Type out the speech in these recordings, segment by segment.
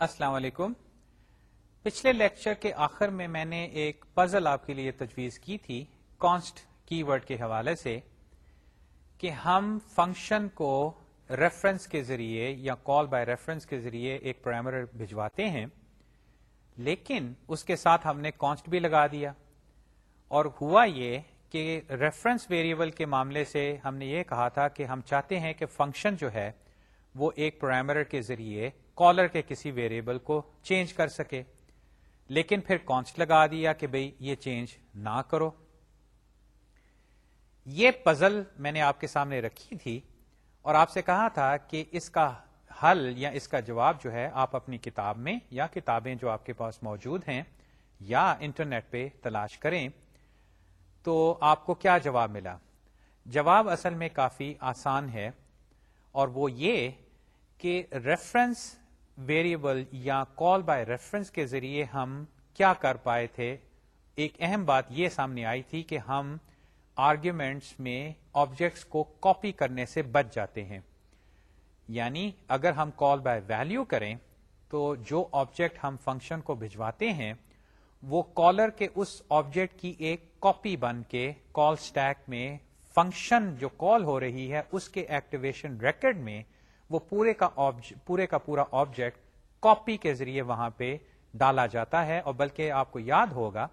السلام علیکم۔ پچھلے لیکچر کے آخر میں میں نے ایک پزل آپ کے لیے تجویز کی تھی کانسٹ کی ورڈ کے حوالے سے، کہ ہم فنکشن کو ریفرنس کے ذریعے یا کال بائی ریفرنس کے ذریعے ایک پرائمر بھجواتے ہیں، لیکن اس کے ساتھ ہم نے کانسٹ بھی لگا دیا۔ اور ہوا یہ کہ ریفرنس ویریبل کے معاملے سے ہم نے یہ کہا تھا کہ ہم چاہتے ہیں کہ فنکشن جو ہے وہ ایک پرائمر کے ذریعے کالر کے کسی ویریبل کو چینج کر سکے۔ لیکن پھر کانسٹ لگا دیا کہ بھئی یہ چینج نہ کرو۔ یہ پزل میں نے آپ کے سامنے رکھی تھی اور آپ سے کہا تھا کہ اس کا حل یا اس کا جواب جو ہے آپ اپنی کتاب میں یا کتابیں جو آپ کے پاس موجود ہیں یا انٹرنیٹ پہ تلاش کریں تو آپ کو کیا جواب ملا؟ جواب اصل میں کافی آسان ہے اور وہ یہ کہ ریفرنس ویریبل یا کال بائی ریفرنس کے ذریعے ہم کیا کر پائے تھے؟ ایک اہم بات یہ سامنے آئی تھی کہ ہم آرگیومنٹس میں آبجیکٹس کو کاپی کرنے سے بچ جاتے ہیں۔ یعنی اگر ہم کال بائی ویلو کریں تو جو آبجیکٹ ہم فنکشن کو بھجواتے ہیں، وہ کالر کے اس آبجیکٹ کی ایک کاپی بن کے کال اسٹیک میں فنکشن جو کال ہو رہی ہے، اس کے ایکٹیویشن ریکڈ میں وہ پورے کا پورے کا پورا آبجیکٹ کاپی کے ذریعے وہاں پہ ڈالا جاتا ہے اور بلکہ آپ کو یاد ہوگا،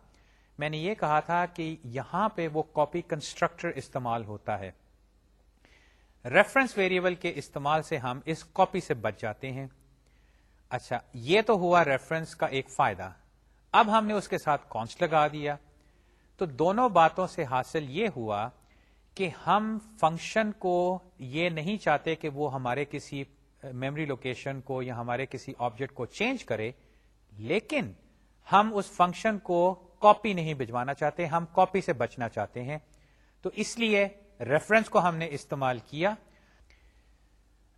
میں نے یہ کہا تھا کہ یہاں پہ وہ کاپی کنسٹرکٹر استعمال ہوتا ہے۔ ریفرنس ویریبل کے استعمال سے ہم اس کاپی سے بچ جاتے ہیں۔ اچھا یہ تو ہوا ریفرنس کا ایک فائدہ۔ اب ہم نے اس کے ساتھ کانسٹ لگا دیا۔ تو دونوں باتوں سے حاصل یہ ہوا کہ ہم فنکشن کو یہ نہیں چاہتے کہ وہ ہمارے کسی میموری لوکیشن کو یا ہمارے کسی آبجیکٹ کو چینج کرے، لیکن ہم اس فنکشن کو کاپی نہیں بھجوانا چاہتے، ہم کاپی سے بچنا چاہتے ہیں۔ تو اس لیے ریفرنس کو ہم نے استعمال کیا۔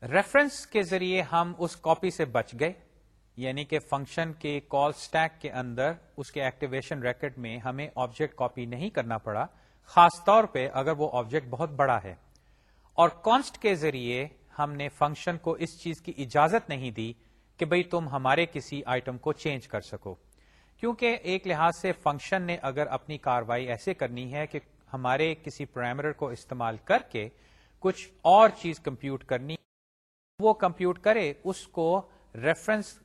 ریفرنس کے ذریعے ہم اس کاپی سے بچ گئے یعنی کہ فنکشن کے کال سٹیک کے اندر اس کے ایکٹیویشن ریکٹ میں ہمیں آبجیکٹ کاپی نہیں کرنا پڑا۔ خاص طور پہ اگر وہ آبجیکٹ بہت بڑا ہے۔ اور کانسٹ کے ذریعے ہم نے فنکشن کو اس چیز کی اجازت نہیں دی کہ بھئی تم ہمارے کسی آئٹم کو چینج کر سکو۔ کیونکہ ایک لحاظ سے فنکشن نے اگر اپنی کاروائی ایسے کرنی ہے کہ ہمارے کسی پرائمر کو استعمال کر کے کچھ اور چیز کمپیوٹ کرنی وہ کمپیوٹ کرے، اس کو ریفرنس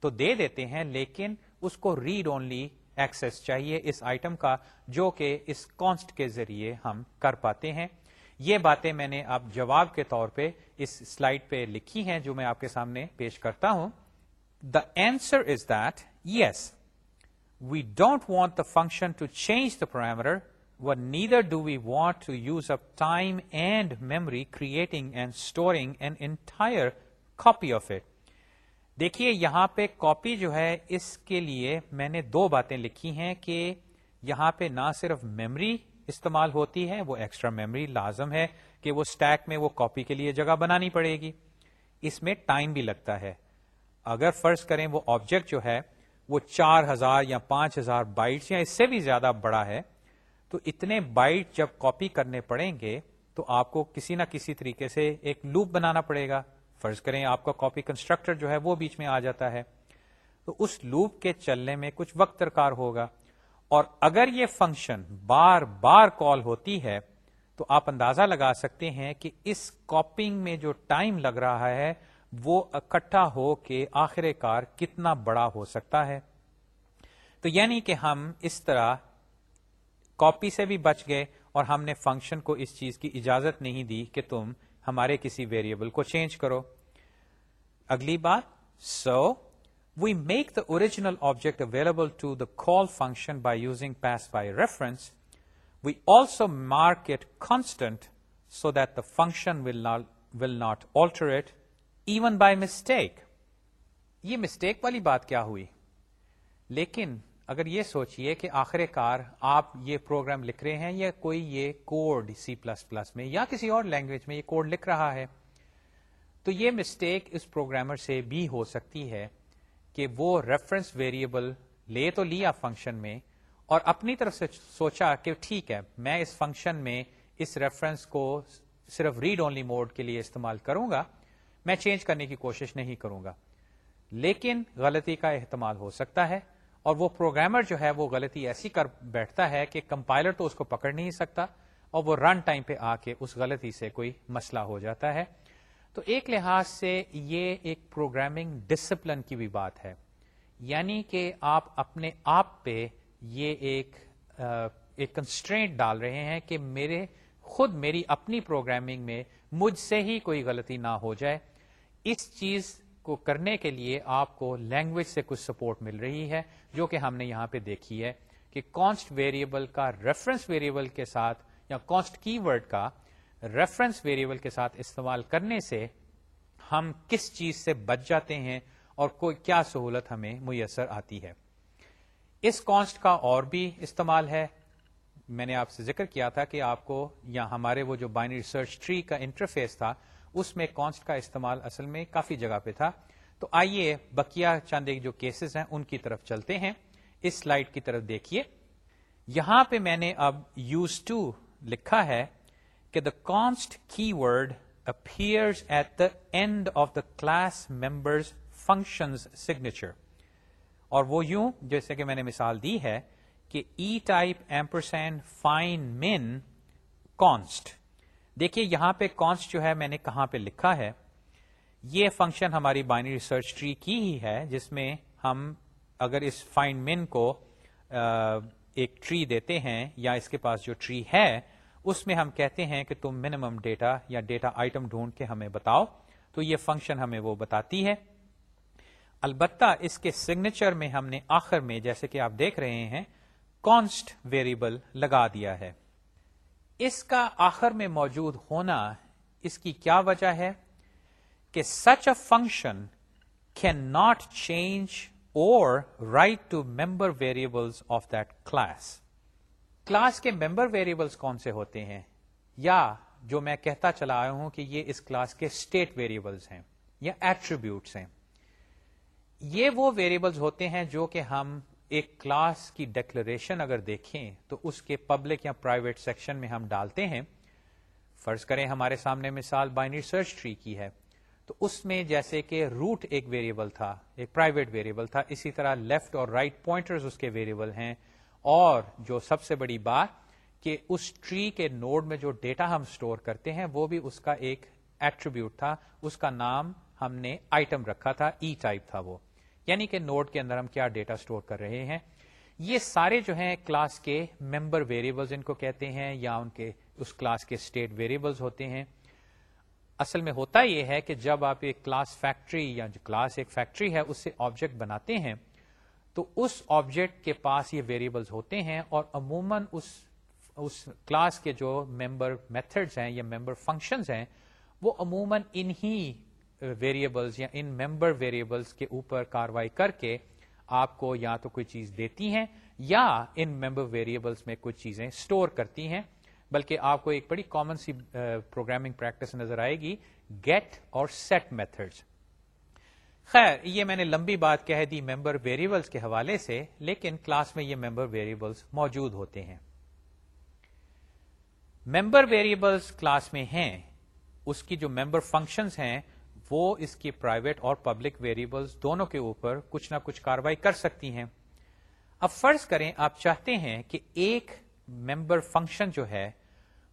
تو دے دیتے ہیں، لیکن اس کو ریڈ اونلی ایکسس چاہیے اس آئٹم کا جو کہ اس کانسٹ کے ذریعے ہم کر پاتے ہیں۔ یہ باتیں میں نے اب جواب کے طور پہ اس سلائڈ پہ لکھی ہیں جو میں آپ کے سامنے پیش کرتا ہوں۔ The answer is that yes we don't want the function to change the primer و neither do we want to use up time and memory creating and storing and entire copy of it دیکھیے، یہاں پہ copy جو ہے، اس کے لیے میں نے دو باتیں لکھی ہیں کہ یہاں پہ نہ صرف میمری استعمال ہوتی ہے، وہ ایکسٹرا میمری لازم ہے کہ وہ اسٹیک میں وہ کاپی کے لیے جگہ بنانی پڑے گی۔ اس میں ٹائم بھی لگتا ہے۔ اگر فرض کریں وہ آبجیکٹ جو ہے، وہ چار ہزار یا پانچ ہزار بائٹس یا اس سے بھی زیادہ بڑا ہے، تو اتنے بائٹ جب کاپی کرنے پڑیں گے، تو آپ کو کسی نہ کسی طریقے سے ایک لوپ بنانا پڑے گا۔ فرض کریں آپ کا کاپی کنسٹرکٹر جو ہے وہ بیچ میں آ جاتا ہے، تو اس لوپ کے چلنے میں کچھ وقت درکار ہوگا۔ اور اگر یہ فنکشن بار بار کال ہوتی ہے، تو آپ اندازہ لگا سکتے ہیں کہ اس کاپنگ میں جو ٹائم لگ رہا ہے، وہ اکٹھا ہو کے آخر کار کتنا بڑا ہو سکتا ہے۔ تو یعنی کہ ہم اس طرح کاپی سے بھی بچ گئے اور ہم نے فنکشن کو اس چیز کی اجازت نہیں دی کہ تم ہمارے کسی ویریبل کو چینج کرو۔ اگلی بات so we make the original object available to the call function by using pass by reference we also mark it constant so that the function will not alter it even by mistake یہ mistake والی بات کیا ہوئی؟ لیکن اگر یہ سوچئے کہ آخر کار آپ یہ پروگرام لکھ رہے ہیں یا کوئی یہ کوڈ سی پلس پلس میں یا کسی اور لینگویج میں یہ کوڈ لکھ رہا ہے، تو یہ مسٹیک اس پروگرامر سے بھی ہو سکتی ہے کہ وہ ریفرنس ویریبل لے تو لیا فنکشن میں اور اپنی طرف سے سوچا کہ ٹھیک ہے، میں اس فنکشن میں اس ریفرنس کو صرف ریڈ اونلی موڈ کے لیے استعمال کروں گا، میں چینج کرنے کی کوشش نہیں کروں گا۔ لیکن غلطی کا احتمال ہو سکتا ہے۔ اور وہ پروگرامر جو ہے وہ غلطی ایسی کر بیٹھتا ہے کہ کمپائلر تو اس کو پکڑ نہیں سکتا اور وہ رن ٹائم پہ آ کے اس غلطی سے کوئی مسئلہ ہو جاتا ہے۔ تو ایک لحاظ سے یہ ایک پروگرامنگ ڈسپلن کی بھی بات ہے۔ یعنی کہ آپ اپنے آپ پہ یہ ایک ایک کنسٹرینٹ ڈال رہے ہیں کہ میرے خود میری اپنی پروگرامنگ میں مجھ سے ہی کوئی غلطی نہ ہو جائے۔ اس چیز کو کرنے کے لیے آپ کو لینگویج سے کچھ سپورٹ مل رہی ہے، جو کہ ہم نے یہاں پہ دیکھی ہے کہ کانسٹ ویریبل کا ریفرنس ویریبل کے ساتھ یا کانسٹ کی ورڈ کا ریفرنس ویریبل کے ساتھ استعمال کرنے سے ہم کس چیز سے بچ جاتے ہیں اور کوئی کیا سہولت ہمیں میسر آتی ہے۔ اس کانسٹ کا اور بھی استعمال ہے۔ میں نے آپ سے ذکر کیا تھا کہ آپ کو یا ہمارے وہ جو بائنری ریسرچ ٹری کا انٹرفیس تھا اس میں کانسٹ کا استعمال اصل میں کافی جگہ پہ تھا۔ تو آئیے بکیا چند ایک جو کیسز ہیں، ان کی طرف چلتے ہیں۔ اس سلائڈ کی طرف دیکھیے۔ یہاں پہ میں نے اب یوز ٹو لکھا ہے کہ the const keyword appears at the end of the class members function signature اور وہ یوں، جیسے کہ میں نے مثال دی ہے کہ E type ampersand find min const دیکھیے یہاں پہ کانسٹ جو ہے میں نے کہاں پہ لکھا ہے، یہ فنکشن ہماری بائنری ریسرچ ٹری کی ہی ہے، جس میں ہم اگر اس فائن مین کو ایک ٹری دیتے ہیں یا اس کے پاس جو ٹری ہے، اس میں ہم کہتے ہیں کہ تم منیمم ڈیٹا یا ڈیٹا آئٹم ڈھونڈ کے ہمیں بتاؤ۔ تو یہ فنکشن ہمیں وہ بتاتی ہے۔ البتہ اس کے سگنیچر میں ہم نے آخر میں، جیسے کہ آپ دیکھ رہے ہیں کانسٹ ویریبل لگا دیا ہے۔ اس کا آخر میں موجود ہونا اس کی کیا وجہ ہے کہ such a function can not change or write to member variables of that class class کے ممبر ویریبلس کون سے ہوتے ہیں؟ یا جو میں کہتا چلا آیا ہوں کہ یہ اس کلاس کے اسٹیٹ ویریبلس ہیں یا ایٹریبیوٹس ہیں۔ یہ وہ ویریبلس ہوتے ہیں جو کہ ہم ایک کلاس کی ڈکلریشن اگر دیکھیں تو اس کے پبلک یا پرائیویٹ سیکشن میں ہم ڈالتے ہیں۔ فرض کریں ہمارے سامنے مثال بائنری سرچ ٹری کی ہے۔ تو اس میں جیسے کہ روٹ ایک ویریبل تھا، ایک پرائیویٹ ویریبل تھا، اسی طرح لیفٹ اور رائٹ right پوائنٹرز اس کے ویریبل ہیں۔ اور جو سب سے بڑی بات کہ اس ٹری کے نوڈ میں جو ڈیٹا ہم سٹور کرتے ہیں، وہ بھی اس کا ایک ایٹریبیوٹ تھا۔ اس کا نام ہم نے آئٹم رکھا تھا ای e ٹائپ تھا وہ۔ یعنی کہ نوڈ کے اندر ہم کیا ڈیٹا سٹور کر رہے ہیں؟ یہ سارے جو ہیں کلاس کے ممبر ویریبلز ان کو کہتے ہیں یا ان کے اس کلاس کے اسٹیٹ ویریبلز ہوتے ہیں۔ اصل میں ہوتا یہ ہے کہ جب آپ ایک کلاس فیکٹری یا جو کلاس ایک فیکٹری ہے اس سے آبجیکٹ بناتے ہیں، تو اس آبجیکٹ کے پاس یہ ویریبلز ہوتے ہیں اور عموماً اس اس کلاس کے جو ممبر میتھڈز ہیں یا ممبر فنکشنز ہیں، وہ عموماً انہی ویریبلس یا ان ممبر ویریبلس کے اوپر کاروائی کر کے آپ کو یا تو کوئی چیز دیتی ہیں یا ان ممبر ویریبلس میں کچھ چیزیں اسٹور کرتی ہیں۔ بلکہ آپ کو ایک بڑی کامن سی پروگرامنگ پریکٹس نظر آئے گی گیٹ اور سیٹ میتھڈ خیر، یہ میں نے لمبی بات کہہ دی ممبر ویریبلس کے حوالے سے، لیکن کلاس میں یہ ممبر ویریبلس موجود ہوتے ہیں۔ ممبر ویریبلس کلاس میں ہیں، اس کی جو ممبر فنکشنز ہیں وہ اس کی پرائیویٹ اور پبلک ویریبلس دونوں کے اوپر کچھ نہ کچھ کاروائی کر سکتی ہیں۔ اب فرض کریں آپ چاہتے ہیں کہ ایک ممبر فنکشن جو ہے،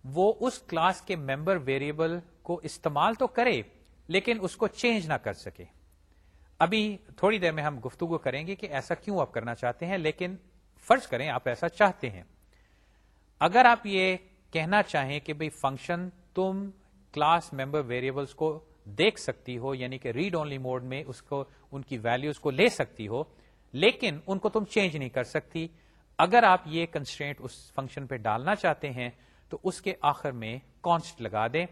وہ اس کلاس کے ممبر ویریبل کو استعمال تو کرے، لیکن اس کو چینج نہ کر سکے۔ ابھی تھوڑی دیر میں ہم گفتگو کریں گے کہ ایسا کیوں آپ کرنا چاہتے ہیں، لیکن فرض کریں آپ ایسا چاہتے ہیں۔ اگر آپ یہ کہنا چاہیں کہ بھائی فنکشن تم کلاس ممبر ویریبلس کو دیکھ سکتی ہو یعنی کہ ریڈ اونلی موڈ میں اس کو، ان کی ویلوز کو لے سکتی ہو، لیکن ان کو تم چینج نہیں کر سکتی۔ اگر آپ یہ کنسٹرینٹ اس فنکشن پہ ڈالنا چاہتے ہیں، تو اس کے آخر میں کانسٹ لگا دیں۔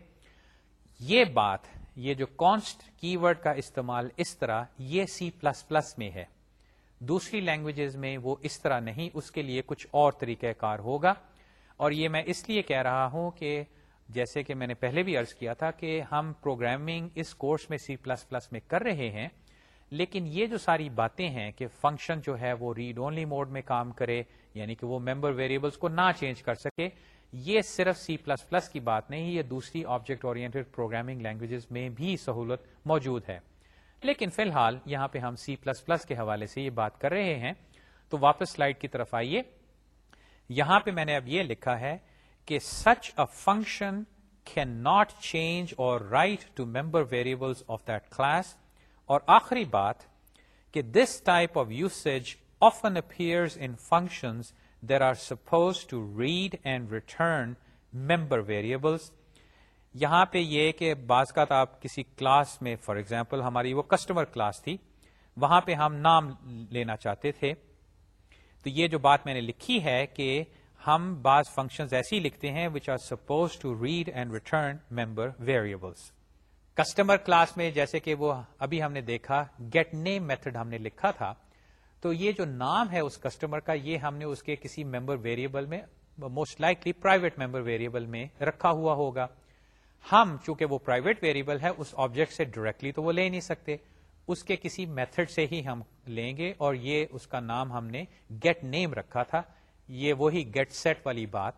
یہ بات، یہ جو کانسٹ کی ورڈ کا استعمال اس طرح، یہ سی پلس پلس میں ہے۔ دوسری لینگویجز میں وہ اس طرح نہیں، اس کے لیے کچھ اور طریقہ کار ہوگا۔ اور یہ میں اس لیے کہہ رہا ہوں کہ جیسے کہ میں نے پہلے بھی ارض کیا تھا کہ ہم پروگرامنگ اس کورس میں سی پلس پلس میں کر رہے ہیں، لیکن یہ جو ساری باتیں ہیں کہ فنکشن جو ہے وہ ریڈ اونلی موڈ میں کام کرے یعنی کہ وہ ممبر ویریبلس کو نہ چینج کر سکے، یہ صرف سی پلس پلس کی بات نہیں، یہ دوسری آبجیکٹ اورینٹیڈ پروگرامنگ لینگویجز میں بھی سہولت موجود ہے۔ لیکن فی الحال یہاں پہ ہم سی پلس پلس کے حوالے سے یہ بات کر رہے ہیں۔ تو واپس سلائڈ کی طرف آئیے۔ یہاں پہ میں نے اب یہ لکھا ہے کہ such a function can not change or write to member variables of that class اور آخری بات کہ this type of usage often appears in functions there are suppose to read and return member variables یہاں پہ یہ کہ بعض کا آپ کسی کلاس میں فار ایگزامپل ہماری وہ کسٹمر کلاس تھی، وہاں پہ ہم نام لینا چاہتے تھے۔ تو یہ جو بات میں نے لکھی ہے کہ ہم بعض فنکشن ایسی لکھتے ہیں which are suppose to read and return member variables customer class میں جیسے کہ وہ ابھی ہم نے دیکھا گیٹ نیم میتھڈ ہم نے لکھا تھا، تو یہ جو نام ہے اس کسٹمر کا، یہ ہم نے اس کے کسی ممبر ویریبل میں most likely private member variable میں رکھا ہوا ہوگا۔ ہم، چونکہ وہ پرائیویٹ ویریبل ہے، اس آبجیکٹ سے ڈائریکٹلی تو وہ لے نہیں سکتے۔ اس کے کسی میتھڈ سے ہی ہم لیں گے اور یہ اس کا نام ہم نے گیٹ نیم رکھا تھا۔ یہ وہی گیٹ سیٹ والی بات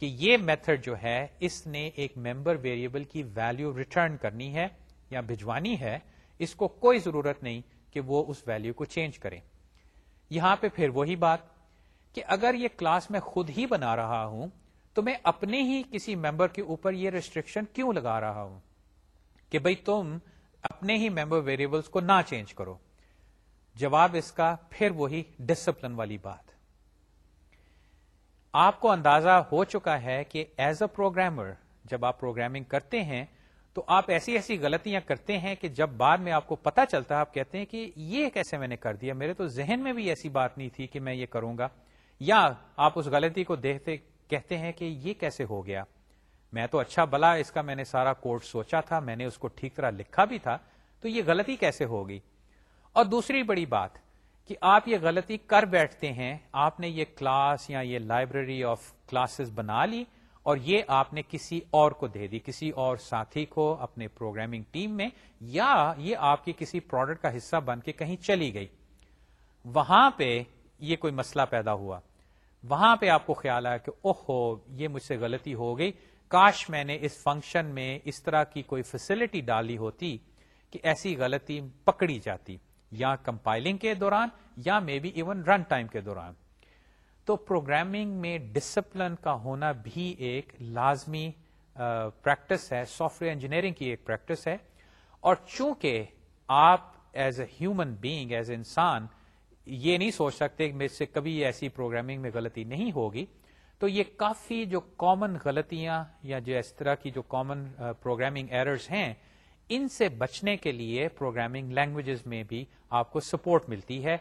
کہ یہ میتھڈ جو ہے، اس نے ایک ممبر ویریبل کی ویلو ریٹرن کرنی ہے یا بھجوانی ہے، اس کو کوئی ضرورت نہیں کہ وہ اس ویلو کو چینج کرے۔ یہاں پہ پھر وہی بات کہ اگر یہ کلاس میں خود ہی بنا رہا ہوں، تو میں اپنے ہی کسی ممبر کے اوپر یہ ریسٹرکشن کیوں لگا رہا ہوں؟ کہ بھائی تم اپنے ہی ممبر ویریبلس کو نہ چینج کرو۔ جواب اس کا پھر وہی ڈسپلن والی بات۔ آپ کو اندازہ ہو چکا ہے کہ ایز اے پروگرامر جب آپ پروگرامنگ کرتے ہیں، تو آپ ایسی ایسی غلطیاں کرتے ہیں کہ جب بعد میں آپ کو پتا چلتا ہے، آپ کہتے ہیں کہ یہ کیسے میں نے کر دیا، میرے تو ذہن میں بھی ایسی بات نہیں تھی کہ میں یہ کروں گا۔ یا آپ اس غلطی کو دیکھتے، کہتے ہیں کہ یہ کیسے ہو گیا۔ میں تو اچھا بلا، اس کا میں نے سارا کوڈ سوچا تھا، میں نے اس کو ٹھیک طرح لکھا بھی تھا، تو یہ غلطی کیسے ہوگی؟ اور دوسری بڑی بات کہ آپ یہ غلطی کر بیٹھتے ہیں، آپ نے یہ کلاس یا یہ لائبریری آف کلاسز بنا لی اور یہ آپ نے کسی اور کو دے دی، کسی اور ساتھی کو، اپنے پروگرامنگ ٹیم میں، یا یہ آپ کی کسی پروڈکٹ کا حصہ بن کے کہیں چلی گئی۔ وہاں پہ یہ کوئی مسئلہ پیدا ہوا۔ وہاں پہ آپ کو خیال آیا کہ اوہو، یہ مجھ سے غلطی ہو گئی۔ کاش میں نے اس فنکشن میں اس طرح کی کوئی فیسلٹی ڈالی ہوتی کہ ایسی غلطی پکڑی جاتی۔ یا کمپائلنگ کے دوران یا maybe even run time کے دوران۔ تو پروگرامنگ میں ڈسپلن کا ہونا بھی ایک لازمی پریکٹس ہے۔ سافٹ ویئر انجینئرنگ کی ایک پریکٹس ہے۔ اور چونکہ آپ as a human being as a انسان، یہ نہیں سوچ سکتے کہ سے کبھی ایسی پروگرامنگ میں غلطی نہیں ہوگی، تو یہ کافی جو کامن غلطیاں یا جو اس طرح کی جو کامن پروگرامنگ ایررز ہیں ان سے بچنے کے لیے پروگرامنگ لینگویجز میں بھی آپ کو سپورٹ ملتی ہے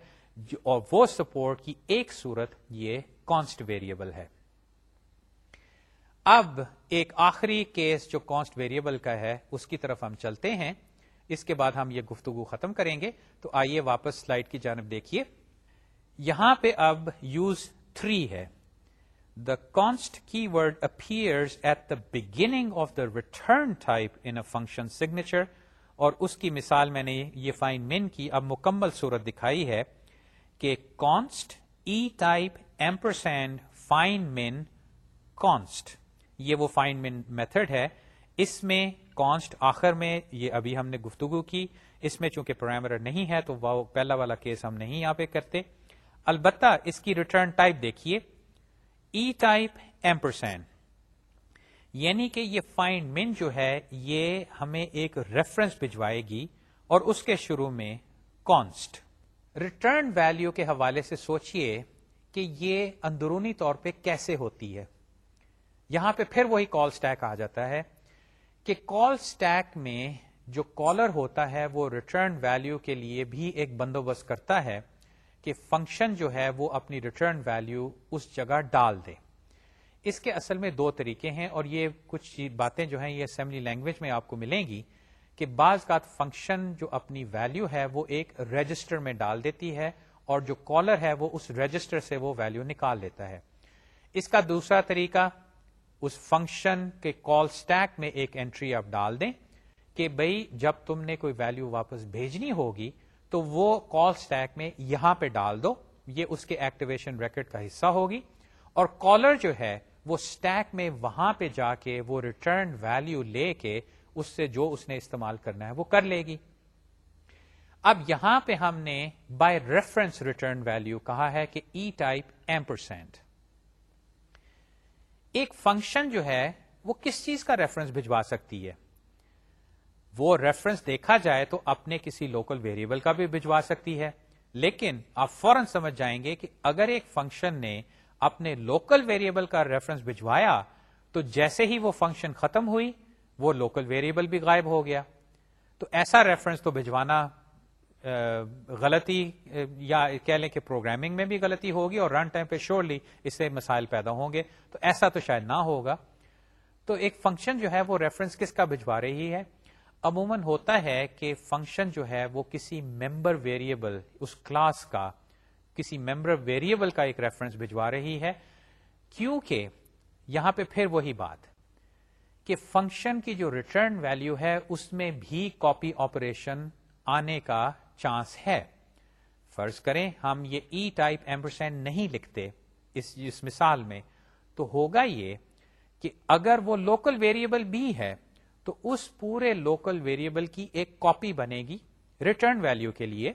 اور وہ سپورٹ کی ایک صورت یہ کانسٹ ویریبل ہے۔ اب ایک آخری کیس جو کانسٹ ویریبل کا ہے، اس کی طرف ہم چلتے ہیں۔ اس کے بعد ہم یہ گفتگو ختم کریں گے۔ تو آئیے واپس سلائڈ کی جانب دیکھیے۔ یہاں پہ اب یوز تھری ہے۔ The const keyword appears at the beginning of the return type in function signature اور اس کی مثال میں نے یہ فائن مین کی اب مکمل صورت دکھائی ہے کہ const E type ampersand find min const یہ وہ فائن مین میتھڈ ہے. اس میں کانسٹ آخر میں یہ ابھی ہم نے گفتگو کی. اس میں چونکہ پرائمر نہیں ہے تو وہ پہلا والا کیس ہم نہیں یہاں پہ کرتے. البتہ اس کی ریٹرن ٹائپ دیکھیے. ای ٹائپ ایمپرسینڈ یعنی کہ یہ فائنڈ من جو ہے، یہ ہمیں ایک ریفرنس بھجوائے گی اور اس کے شروع میں کانسٹ ریٹرن ویلو کے حوالے سے سوچئے کہ یہ اندرونی طور پہ کیسے ہوتی ہے۔ یہاں پہ پھر وہی کال سٹیک آ جاتا ہے کہ کال سٹیک میں جو کالر ہوتا ہے، وہ ریٹرن ویلو کے لیے بھی ایک بندوبست کرتا ہے۔ کہ فنکشن جو ہے وہ اپنی ریٹرن ویلو اس جگہ ڈال دے۔ اس کے اصل میں دو طریقے ہیں اور یہ کچھ باتیں جو ہیں یہ اسمبلی لینگویج میں آپ کو ملیں گی کہ بعض کا فنکشن جو اپنی ویلو ہے وہ ایک رجسٹر میں ڈال دیتی ہے اور جو کالر ہے وہ اس رجسٹر سے وہ ویلو نکال لیتا ہے۔ اس کا دوسرا طریقہ اس فنکشن کے کال سٹیک میں ایک انٹری آپ ڈال دیں کہ بھائی جب تم نے کوئی ویلو واپس بھیجنی ہوگی تو وہ کال سٹیک میں یہاں پہ ڈال دو، یہ اس کے ایکٹیویشن ریکڈ کا حصہ ہوگی۔ اور کالر جو ہے، وہ سٹیک میں وہاں پہ جا کے وہ ریٹرن ویلو لے کے اس سے جو اس نے استعمال کرنا ہے، وہ کر لے گی۔ اب یہاں پہ ہم نے بائی ریفرنس ریٹرن ویلو کہا ہے کہ ای ٹائپ ایم پرسینٹ ایک فنکشن جو ہے، وہ کس چیز کا ریفرنس بھجوا سکتی ہے؟ وہ ریفرنس دیکھا جائے تو اپنے کسی لوکل ویریبل کا بھی بھجوا سکتی ہے۔ لیکن آپ فوراً سمجھ جائیں گے کہ اگر ایک فنکشن نے اپنے لوکل ویریبل کا ریفرنس بھجوایا تو جیسے ہی وہ فنکشن ختم ہوئی، وہ لوکل ویریبل بھی غائب ہو گیا۔ تو ایسا ریفرنس تو بھجوانا غلطی یا کہہ لیں کہ پروگرامنگ میں بھی غلطی ہوگی اور رن ٹائم پہ شیورلی اس سے مسائل پیدا ہوں گے۔ تو ایسا تو شاید نہ ہوگا۔ تو ایک فنکشن جو ہے وہ ریفرنس کس کا بھجوا رہی ہے؟ عموماً ہوتا ہے کہ فنکشن جو ہے وہ کسی ممبر ویریبل اس کلاس کا کسی ممبر ویریبل کا ایک ریفرنس بھجوا رہی ہے، کیونکہ یہاں پہ پھر وہی بات کہ فنکشن کی جو ریٹرن ویلو ہے، اس میں بھی کاپی آپریشن آنے کا چانس ہے۔ فرض کریں ہم یہ ای ٹائپ ایمپرسینٹ نہیں لکھتے اس اس مثال میں، تو ہوگا یہ کہ اگر وہ لوکل ویریبل بھی ہے تو اس پورے لوکل ویریبل کی ایک کاپی بنے گی ریٹرن ویلو کے لیے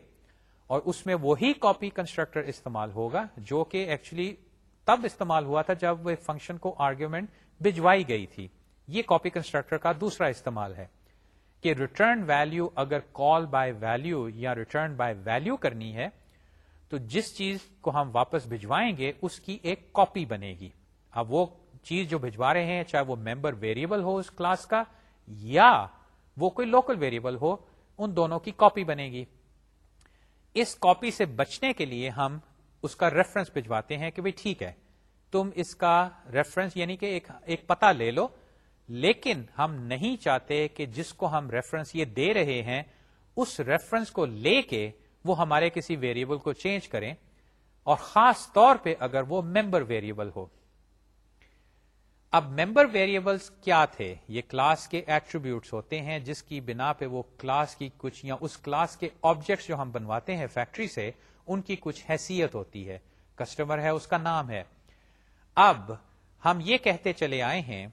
اور اس میں وہی کاپی کنسٹرکٹر استعمال ہوگا جو کہ ایکچولی تب استعمال ہوا تھا جب وہ فنکشن کو آرگیومنٹ بھجوائی گئی تھی۔ یہ کاپی کنسٹرکٹر کا دوسرا استعمال ہے کہ ریٹرن ویلو اگر کال بائی ویلو یا ریٹرن بائی ویلو کرنی ہے تو جس چیز کو ہم واپس بھجوائیں گے اس کی ایک کاپی بنے گی۔ اب وہ چیز جو بھجوا رہے ہیں چاہے وہ ممبر ویریبل ہو اس کلاس کا یا وہ کوئی لوکل ویریبل ہو، ان دونوں کی کاپی بنے گی۔ اس کاپی سے بچنے کے لیے ہم اس کا ریفرنس بھجواتے ہیں کہ بھائی ٹھیک ہے، تم اس کا ریفرنس یعنی کہ ایک ایک پتا لے لو۔ لیکن ہم نہیں چاہتے کہ جس کو ہم ریفرنس یہ دے رہے ہیں، اس ریفرنس کو لے کے وہ ہمارے کسی ویریبل کو چینج کریں۔ اور خاص طور پہ اگر وہ ممبر ویریبل ہو۔ اب ممبر ویریبلس کیا تھے؟ یہ کلاس کے ایٹریبیوٹس ہوتے ہیں جس کی بنا پہ وہ کلاس کی کچھ یا اس کلاس کے آبجیکٹس جو ہم بنواتے ہیں فیکٹری سے، ان کی کچھ حیثیت ہوتی ہے۔ کسٹمر ہے، اس کا نام ہے۔ اب ہم یہ کہتے چلے آئے ہیں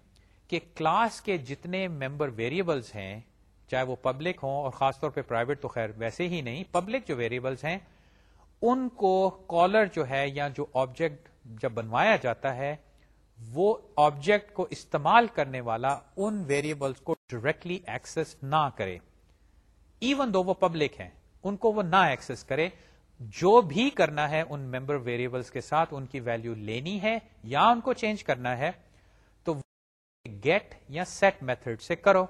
کہ کلاس کے جتنے ممبر ویریبلس ہیں، چاہے وہ پبلک ہوں اور خاص طور پہ پرائیویٹ تو خیر ویسے ہی نہیں پبلک جو ویریبلس ہیں، ان کو کالر جو ہے یا جو آبجیکٹ جب بنوایا جاتا ہے وہ آبجیکٹ کو استعمال کرنے والا ان ویریبلس کو ڈائریکٹلی ایکسس نہ کرے۔ ایون دو وہ پبلک ہیں، ان کو وہ نہ ایکسس کرے۔ جو بھی کرنا ہے، ان ممبر ویریبلس کے ساتھ ان کی ویلو لینی ہے یا ان کو چینج کرنا ہے، تو گیٹ یا سیٹ میتھڈ سے کرو۔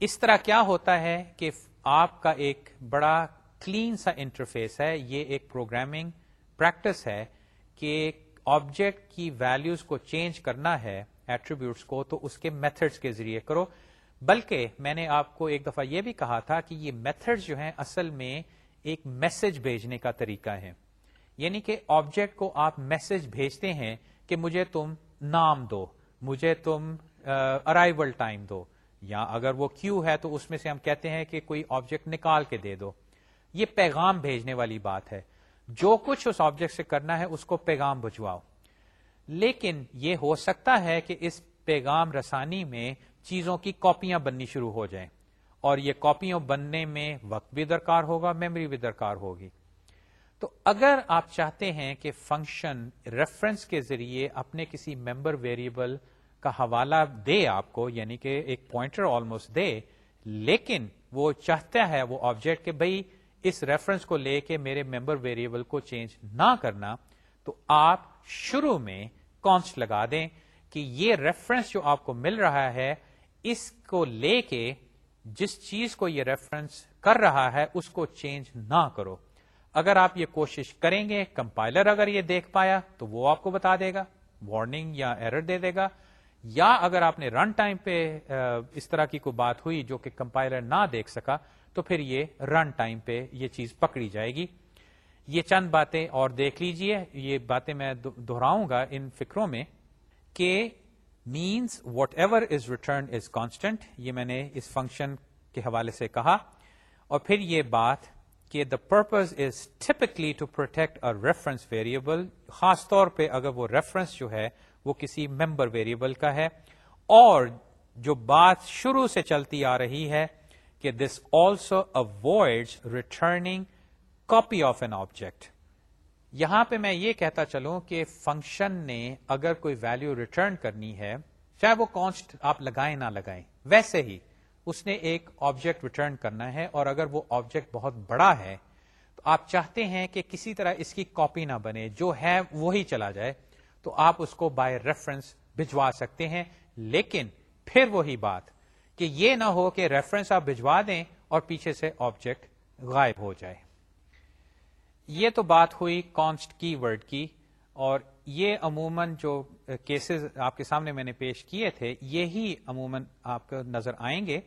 اس طرح کیا ہوتا ہے کہ آپ کا ایک بڑا کلین سا انٹرفیس ہے، یہ ایک پروگرامنگ پریکٹس ہے کہ آبجیکٹ کی ویلوز کو چینج کرنا ہے ایٹریبیوٹس کو، تو اس کے میتھڈس کے ذریعے کرو۔ بلکہ میں نے آپ کو ایک دفعہ یہ بھی کہا تھا کہ یہ میتھڈ جو ہیں اصل میں ایک میسج بھیجنے کا طریقہ ہے۔ یعنی کہ آبجیکٹ کو آپ میسج بھیجتے ہیں کہ مجھے تم نام دو، مجھے تم ارائیول ٹائم دو، یا اگر وہ کیو ہے تو اس میں سے ہم کہتے ہیں کہ کوئی آبجیکٹ نکال کے دے دو۔ یہ پیغام بھیجنے والی بات ہے۔ جو کچھ اس آبجیکٹ سے کرنا ہے، اس کو پیغام بھجواؤ۔ لیکن یہ ہو سکتا ہے کہ اس پیغام رسانی میں چیزوں کی کاپیاں بننی شروع ہو جائیں۔ اور یہ کاپیوں بننے میں وقت بھی درکار ہوگا میموری بھی درکار ہوگی۔ تو اگر آپ چاہتے ہیں کہ فنکشن ریفرنس کے ذریعے اپنے کسی ممبر ویریبل کا حوالہ دے آپ کو یعنی کہ ایک پوائنٹر آلموسٹ دے، لیکن وہ چاہتا ہے، وہ آبجیکٹ کہ بھائی اس ریفرنس کو لے کے میرے ممبر ویریبل کو چینج نہ کرنا، تو آپ شروع میں کانسٹ لگا دیں کہ یہ ریفرنس جو آپ کو مل رہا ہے، اس کو لے کے جس چیز کو یہ ریفرنس کر رہا ہے، اس کو چینج نہ کرو۔ اگر آپ یہ کوشش کریں گے کمپائلر اگر یہ دیکھ پایا، تو وہ آپ کو بتا دے گا وارننگ یا ایرر دے دے گا۔ یا اگر آپ نے رن ٹائم پہ اس طرح کی کوئی بات ہوئی جو کہ کمپائلر نہ دیکھ سکا تو پھر یہ رن ٹائم پہ یہ چیز پکڑی جائے گی۔ یہ چند باتیں اور دیکھ لیجیے۔ یہ باتیں میں دہراؤں گا ان فکروں میں کہ means whatever is return is constant یہ میں نے اس فنکشن کے حوالے سے کہا۔ اور پھر یہ بات کہ the purpose is typically to protect a reference variable خاص طور پہ اگر وہ ریفرنس جو ہے وہ کسی ممبر ویریبل کا ہے، اور جو بات شروع سے چلتی آ رہی ہے کہ this also avoid returning copy of an object یہاں پہ میں یہ کہتا چلوں کہ فنکشن نے اگر کوئی ویلو ریٹرن کرنی ہے، چاہے وہ کانسٹ آپ لگائیں نہ لگائیں، ویسے ہی اس نے ایک آبجیکٹ ریٹرن کرنا ہے اور اگر وہ آبجیکٹ بہت بڑا ہے، تو آپ چاہتے ہیں کہ کسی طرح اس کی کاپی نہ بنے، جو ہے وہی چلا جائے، تو آپ اس کو بائی ریفرنس بھجوا سکتے ہیں، لیکن پھر وہی بات کہ یہ نہ ہو کہ ریفرنس آپ بھجوا دیں اور پیچھے سے آبجیکٹ غائب ہو جائے۔ یہ تو بات ہوئی کانسٹ کی ورڈ کی اور یہ عموماً جو کیسز آپ کے سامنے میں نے پیش کیے تھے، یہی عموماً آپ کو نظر آئیں گے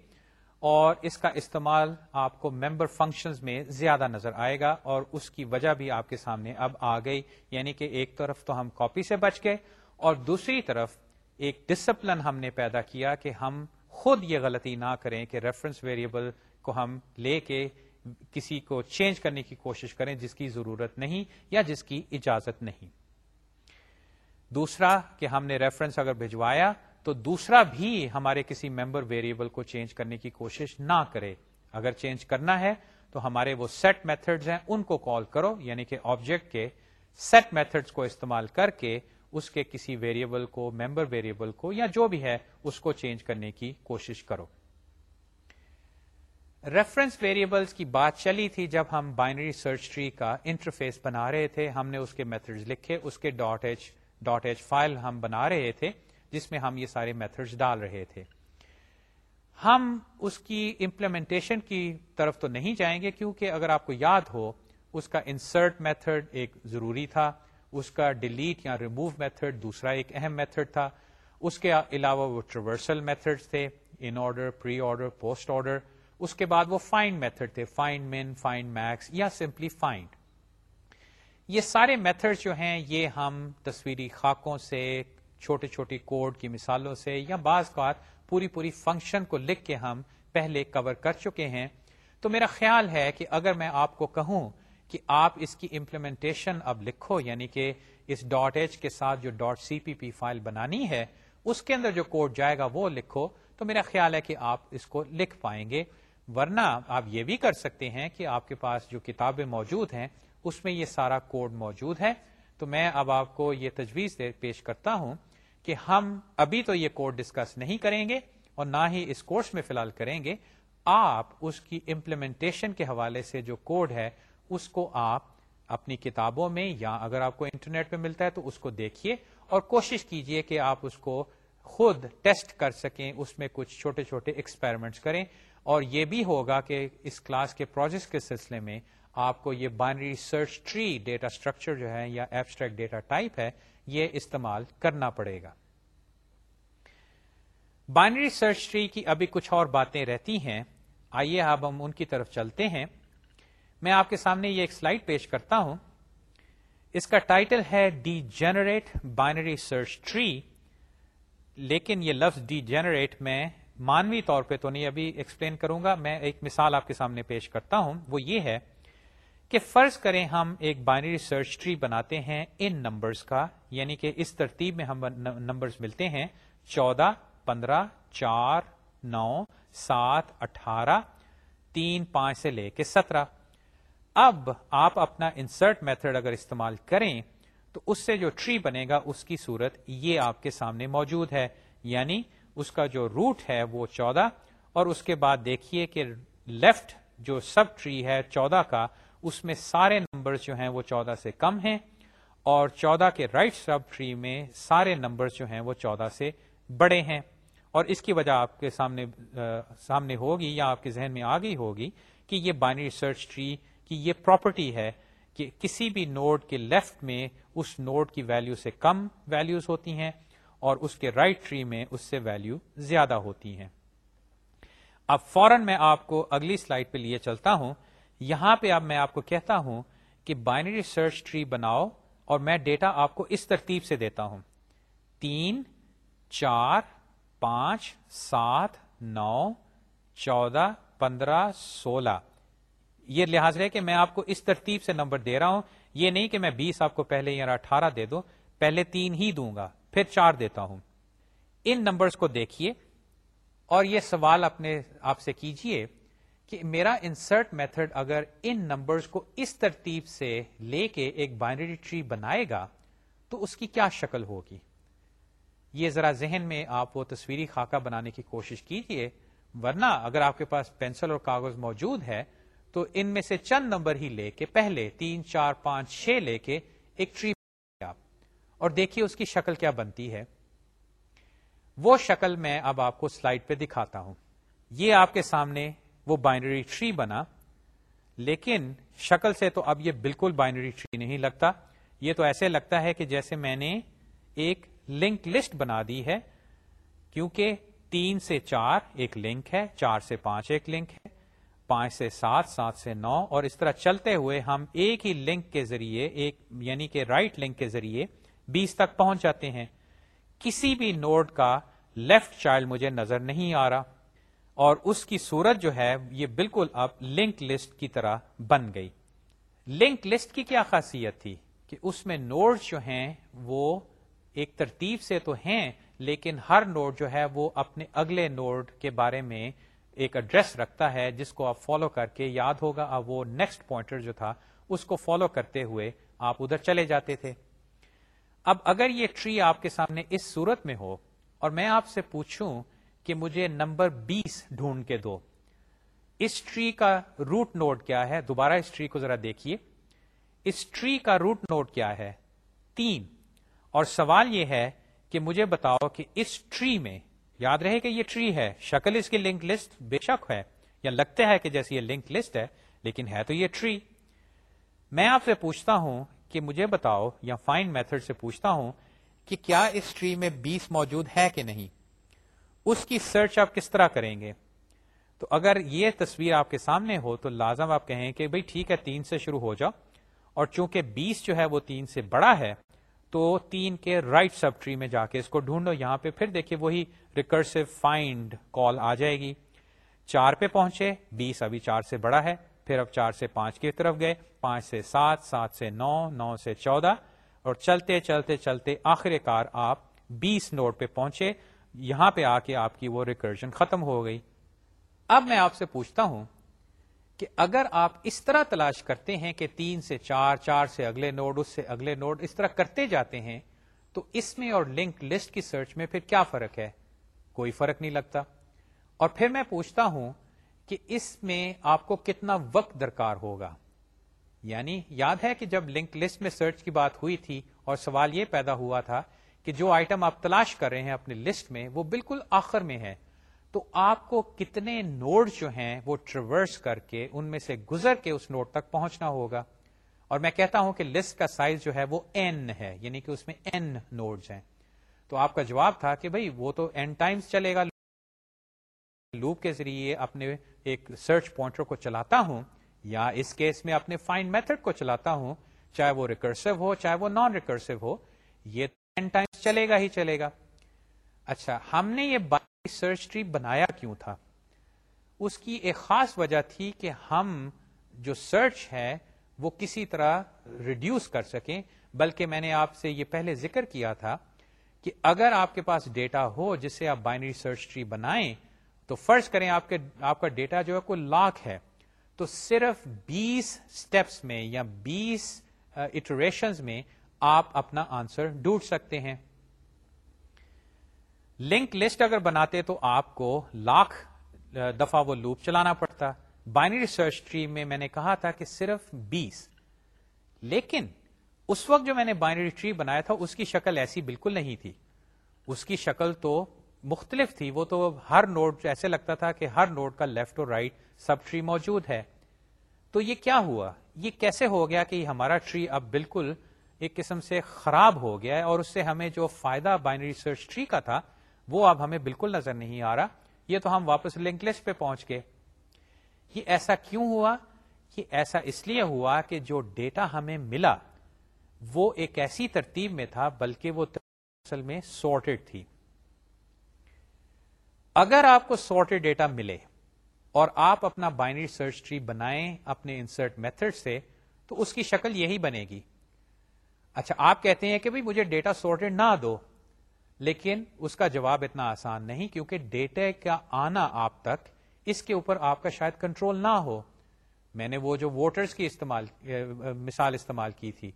اور اس کا استعمال آپ کو ممبر فنکشنز میں زیادہ نظر آئے گا اور اس کی وجہ بھی آپ کے سامنے اب آ گئی۔ یعنی کہ ایک طرف تو ہم کاپی سے بچ گئے اور دوسری طرف ایک ڈسپلن ہم نے پیدا کیا کہ ہم خود یہ غلطی نہ کریں کہ ریفرنس ویریبل کو ہم لے کے کسی کو چینج کرنے کی کوشش کریں جس کی ضرورت نہیں یا جس کی اجازت نہیں۔ دوسرا کہ ہم نے ریفرنس اگر بھجوایا تو دوسرا بھی ہمارے کسی ممبر ویریبل کو چینج کرنے کی کوشش نہ کرے۔ اگر چینج کرنا ہے تو ہمارے وہ سیٹ میتھڈز ہیں، ان کو کال کرو یعنی کہ آبجیکٹ کے سیٹ میتھڈز کو استعمال کر کے اس کے کسی ویریبل کو ممبر ویریبل کو یا جو بھی ہے، اس کو چینج کرنے کی کوشش کرو۔ ریفرنس ویریبلس کی بات چلی تھی جب ہم بائنری سرچ ٹری کا انٹرفیس بنا رہے تھے۔ ہم نے اس کے میتھڈز لکھے، اس کے dot H dot H file ہم بنا رہے تھے، جس میں ہم یہ سارے میتھڈز ڈال رہے تھے۔ ہم اس کی امپلیمنٹیشن کی طرف تو نہیں جائیں گے، کیونکہ اگر آپ کو یاد ہو، اس کا انسرٹ میتھڈ ایک ضروری تھا۔ اس کا ڈیلیٹ یا ریموو میتھڈ دوسرا ایک اہم میتھڈ تھا۔ اس کے علاوہ وہ ٹریورسل میتھڈ تھے in order pre order post order اس کے بعد وہ فائنڈ میتھڈ تھے فائنڈ مین فائنڈ میکس یا سمپلی فائنڈ یہ سارے میتھڈ جو ہیں، یہ ہم تصویری خاکوں سے، چھوٹے چھوٹی کوڈ کی مثالوں سے یا بعض کا پوری پوری فنکشن کو لکھ کے ہم پہلے کور کر چکے ہیں۔ تو میرا خیال ہے کہ اگر میں آپ کو کہوں کہ آپ اس کی امپلیمنٹیشن اب لکھو یعنی کہ اس ڈاٹ ایچ کے ساتھ جو ڈاٹ سی پی پی فائل بنانی ہے، اس کے اندر جو کوڈ جائے گا وہ لکھو۔ تو میرا خیال ہے کہ آپ اس کو لکھ پائیں گے۔ ورنہ آپ یہ بھی کر سکتے ہیں کہ آپ کے پاس جو کتابیں موجود ہیں، اس میں یہ سارا کوڈ موجود ہے۔ تو میں اب آپ کو یہ تجویز پیش کرتا ہوں کہ ہم ابھی تو یہ کوڈ ڈسکس نہیں کریں گے اور نہ ہی اس کورس میں فی الحال کریں گے۔ آپ اس کی امپلیمنٹیشن کے حوالے سے جو کوڈ ہے اس کو آپ اپنی کتابوں میں یا اگر آپ کو انٹرنیٹ پہ ملتا ہے تو اس کو دیکھیے اور کوشش کیجیے کہ آپ اس کو خود ٹیسٹ کر سکیں، اس میں کچھ چھوٹے چھوٹے ایکسپیریمنٹس کریں۔ اور یہ بھی ہوگا کہ اس کلاس کے پروجیکٹ کے سلسلے میں آپ کو یہ binary search tree data structure جو ہے یا ایبسٹریکٹ ڈیٹا ٹائپ ہے، یہ استعمال کرنا پڑے گا۔ بائنری سرچ ٹری کی ابھی کچھ اور باتیں رہتی ہیں۔ آئیے اب ہم ان کی طرف چلتے ہیں۔ میں آپ کے سامنے یہ ایک سلائڈ پیش کرتا ہوں۔ اس کا ٹائٹل ہے degenerate binary search tree, لیکن یہ لفظ ڈی جنریٹ میں مانوی طور پہ تو نہیں، ابھی ایکسپلین کروں گا۔ میں ایک مثال آپ کے سامنے پیش کرتا ہوں۔ وہ یہ ہے کہ فرض کریں ہم ایک بائنری سرچ ٹری بناتے ہیں ان نمبرز کا یعنی کہ اس ترتیب میں ہم نمبرز ملتے ہیں چودہ، پندرہ، چار، نو، سات، اٹھارہ، تین، پانچ سے لے کے سترہ۔ اب آپ اپنا انسرٹ میتھڈ اگر استعمال کریں، تو اس سے جو ٹری بنے گا، اس کی صورت یہ آپ کے سامنے موجود ہے۔ یعنی اس کا جو روٹ ہے، وہ چودہ۔ اور اس کے بعد دیکھیے کہ لیفٹ جو سب ٹری ہے چودہ کا، اس میں سارے نمبر جو ہیں وہ چودہ سے کم ہیں۔ اور چودہ کے رائٹ سب ٹری میں سارے نمبر جو ہیں وہ چودہ سے بڑے ہیں۔ اور اس کی وجہ آپ کے سامنے سامنے ہوگی یا آپ کے ذہن میں آ گئی ہوگی کہ یہ بائنری سرچ ٹری کی یہ پراپرٹی ہے کہ کسی بھی نوڈ کے لیفٹ میں اس نوڈ کی ویلیو سے کم ویلیوز ہوتی ہیں اور اس کے رائٹ ٹری میں اس سے ویلیو زیادہ ہوتی ہیں۔ اب فوراً میں آپ کو اگلی سلائڈ پہ لیے چلتا ہوں۔ یہاں پہ اب میں آپ کو کہتا ہوں کہ بائنری سرچ ٹری بناؤ اور میں ڈیٹا آپ کو اس ترتیب سے دیتا ہوں۔ تین، چار، پانچ، سات، نو، چودہ، پندرہ، سولہ۔ یہ لحاظ ہے کہ میں آپ کو اس ترتیب سے نمبر دے رہا ہوں۔ یہ نہیں کہ میں بیس آپ کو پہلے یا اٹھارہ دے دوں، پہلے تین ہی دوں گا، پھر چار دیتا ہوں۔ ان نمبرز کو دیکھیے اور یہ سوال اپنے آپ سے کیجیے کہ میرا انسرٹ میتھڈ اگر ان نمبرز کو اس ترتیب سے لے کے ایک بائنری ٹری بنائے گا، تو اس کی کیا شکل ہوگی؟ یہ ذرا ذہن میں آپ وہ تصویری خاکہ بنانے کی کوشش کیجیے ورنہ اگر آپ کے پاس پینسل اور کاغذ موجود ہے تو ان میں سے چند نمبر ہی لے کے پہلے تین، چار، پانچ، چھ لے کے ایک ٹری آپ۔ اور دیکھیے اس کی شکل کیا بنتی ہے۔ وہ شکل میں اب آپ کو سلائڈ پہ دکھاتا ہوں۔ یہ آپ کے سامنے وہ بائنری ٹری بنا۔ لیکن شکل سے تو اب یہ بالکل بائنری ٹری نہیں لگتا۔ یہ تو ایسے لگتا ہے کہ جیسے میں نے ایک لنک لسٹ بنا دی ہے، کیونکہ تین سے چار ایک لنک ہے، چار سے پانچ ایک لنک ہے۔ پانچ سے سات سات سے نو، اور اس طرح چلتے ہوئے ہم ایک ہی لنک کے ذریعے، ایک یعنی کہ رائٹ لنک کے ذریعے بیس تک پہنچ جاتے ہیں۔ کسی بھی نوڈ کا لیفٹ چائلڈ مجھے نظر نہیں آ رہا، اور اس کی صورت جو ہے، یہ بالکل اب لنک لسٹ کی طرح بن گئی۔ لنک لسٹ کی کیا خاصیت تھی؟ کہ اس میں نوڈ جو ہیں، وہ ایک ترتیب سے تو ہیں، لیکن ہر نوڈ جو ہے، وہ اپنے اگلے نوڈ کے بارے میں ایک ایڈریس رکھتا ہے جس کو آپ فالو کر کے یاد ہوگا۔ اب وہ نیکسٹ پوائنٹر جو تھا، اس کو فالو کرتے ہوئے آپ ادھر چلے جاتے تھے۔ اب اگر یہ ٹری آپ کے سامنے اس صورت میں ہو اور میں آپ سے پوچھوں کہ مجھے نمبر بیس ڈھونڈ کے دو۔ اس ٹری کا روٹ نوڈ کیا ہے؟ دوبارہ اس ٹری کو ذرا دیکھیے۔ اس ٹری کا روٹ نوڈ کیا ہے؟ تین۔ اور سوال یہ ہے کہ مجھے بتاؤ کہ اس ٹری میں یاد رہے کہ یہ ٹری ہے۔ شکل اس کی لنک لسٹ بے شک ہے، یا لگتا ہے کہ جیسے یہ لنک لسٹ ہے، لیکن ہے تو یہ ٹری۔ میں آپ سے پوچھتا ہوں کہ مجھے بتاؤ، یا فائن میتھڈ سے پوچھتا ہوں کہ کیا اس ٹری میں بیس موجود ہے کہ نہیں؟ اس کی سرچ آپ کس طرح کریں گے؟ تو اگر یہ تصویر آپ کے سامنے ہو، تو لازم آپ کہیں کہ بھئی ٹھیک ہے، تین سے شروع ہو جاؤ۔ اور چونکہ بیس جو ہے وہ تین سے بڑا ہے تو تین کے رائٹ سب ٹری میں جا کے اس کو ڈھونڈو۔ یہاں پہ پھر دیکھیے وہی ریکرسو فائنڈ کال آ جائے گی۔ چار پہ پہنچے، بیس ابھی چار سے بڑا ہے، پھر اب چار سے پانچ کی طرف گئے، پانچ سے سات سات سے نو نو سے چودہ۔ اور چلتے چلتے چلتے آخر کار آپ بیس نوٹ پہ پہنچے۔ یہاں پہ آ کے آپ کی وہ ریکرجن ختم ہو گئی۔ اب میں آپ سے پوچھتا ہوں کہ اگر آپ اس طرح تلاش کرتے ہیں کہ تین سے چار چار سے اگلے نوڈ، اس سے اگلے نوڈ اس طرح کرتے جاتے ہیں، تو اس میں اور لنک لسٹ کی سرچ میں پھر کیا فرق ہے؟ کوئی فرق نہیں لگتا۔ اور پھر میں پوچھتا ہوں کہ اس میں آپ کو کتنا وقت درکار ہوگا؟ یعنی یاد ہے کہ جب لنک لسٹ میں سرچ کی بات ہوئی تھی اور سوال یہ پیدا ہوا تھا کہ جو آئٹم آپ تلاش کر رہے ہیں اپنے لسٹ میں، وہ بالکل آخر میں ہے۔ تو آپ کو کتنے نوڈ جو ہیں وہ ٹریورس کر کے ان میں سے گزر کے اس نوڈ تک پہنچنا ہوگا۔ اور میں کہتا ہوں کہ لسٹ کا سائز جو ہے وہ این ہے یعنی کہ اس میں این نوڈز ہیں۔ تو آپ کا جواب تھا کہ بھائی وہ تو این ٹائمز چلے گا۔ لوپ کے ذریعے اپنے ایک سرچ پوائنٹر کو چلاتا ہوں یا اس کیس میں اپنے فائنڈ میتھڈ کو چلاتا ہوں، چاہے وہ ریکرسو ہو، چاہے وہ نان ریکرسو ہو، یہ این ٹائمز چلے گا ہی چلے گا۔ اچھا ہم نے یہ بات سرچ ٹری بنایا کیوں تھا؟ اس کی ایک خاص وجہ تھی کہ ہم جو سرچ ہے، وہ کسی طرح ریڈیوس کر سکیں۔ بلکہ میں نے آپ سے یہ پہلے ذکر کیا تھا کہ اگر آپ کے پاس ڈیٹا ہو جس سے آپ بائنری سرچ ٹری بنائیں، تو فرض کریں آپ کے، آپ کا ڈیٹا جو ہے، کوئی لاکھ ہے۔ تو صرف بیس اسٹیپس میں یا بیس اٹریشن میں آپ اپنا آنسر ڈھونڈ سکتے ہیں۔ لنک لسٹ اگر بناتے تو آپ کو لاکھ دفعہ وہ لوپ چلانا پڑتا۔ بائنری سرچ ٹری میں میں نے کہا تھا کہ صرف بیس۔ لیکن اس وقت جو میں نے بائنری ٹری بنایا تھا، اس کی شکل ایسی بالکل نہیں تھی۔ اس کی شکل تو مختلف تھی۔ وہ تو ہر نوڈ، ایسے لگتا تھا کہ ہر نوڈ کا لیفٹ اور رائٹ سب ٹری موجود ہے۔ تو یہ کیا ہوا؟ یہ کیسے ہو گیا کہ ہمارا ٹری اب بالکل ایک قسم سے خراب ہو گیا ہے اور اس سے ہمیں جو فائدہ بائنری سرچ ٹری کا تھا وہ اب ہمیں بالکل نظر نہیں آ رہا، یہ تو ہم واپس لنک لسٹ پہ پہنچ گئے۔ یہ ایسا کیوں ہوا؟ یہ ایسا اس لیے ہوا کہ جو ڈیٹا ہمیں ملا، وہ ایک ایسی ترتیب میں تھا، بلکہ وہ اصل میں سارٹیڈ تھی۔ اگر آپ کو سارٹیڈ ڈیٹا ملے اور آپ اپنا بائنری سرچ ٹری بنائیں اپنے انسرٹ میتھڈ سے، تو اس کی شکل یہی بنے گی۔ اچھا آپ کہتے ہیں کہ بھائی مجھے ڈیٹا سارٹیڈ نہ دو۔ لیکن اس کا جواب اتنا آسان نہیں کیونکہ ڈیٹا کا آنا آپ تک اس کے اوپر آپ کا شاید کنٹرول نہ ہو۔ میں نے وہ جو ووٹرز کی استعمال، مثال استعمال کی تھی۔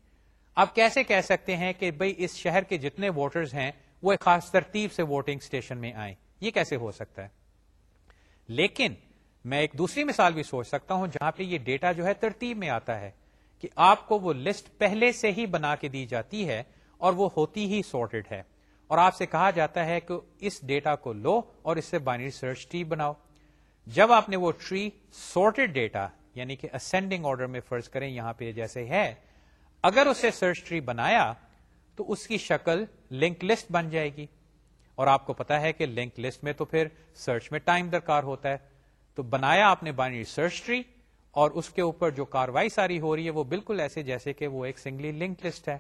آپ کیسے کہہ سکتے ہیں کہ بھئی اس شہر کے جتنے ووٹرز ہیں، وہ ایک خاص ترتیب سے ووٹنگ اسٹیشن میں آئیں۔ یہ کیسے ہو سکتا ہے؟ لیکن میں ایک دوسری مثال بھی سوچ سکتا ہوں جہاں پہ یہ ڈیٹا جو ہے ترتیب میں آتا ہے کہ آپ کو وہ لسٹ پہلے سے ہی بنا کے دی جاتی ہے اور وہ ہوتی ہی سارٹیڈ ہے۔ اور آپ سے کہا جاتا ہے کہ اس ڈیٹا کو لو اور اس سے بائنری سرچ ٹری بناؤ۔ جب آپ نے وہ ٹری سارٹیڈ ڈیٹا یعنی کہ اسینڈنگ آرڈر میں فرض کریں یہاں پہ جیسے ہے، اگر اسے سرچ ٹری بنایا تو اس کی شکل لنک لسٹ بن جائے گی۔ اور آپ کو پتا ہے کہ لنک لسٹ میں تو پھر سرچ میں ٹائم درکار ہوتا ہے۔ تو بنایا آپ نے بائنری سرچ ٹری اور اس کے اوپر جو کاروائی ساری ہو رہی ہے وہ بالکل ایسے جیسے کہ وہ ایک سنگلی لنک لسٹ ہے۔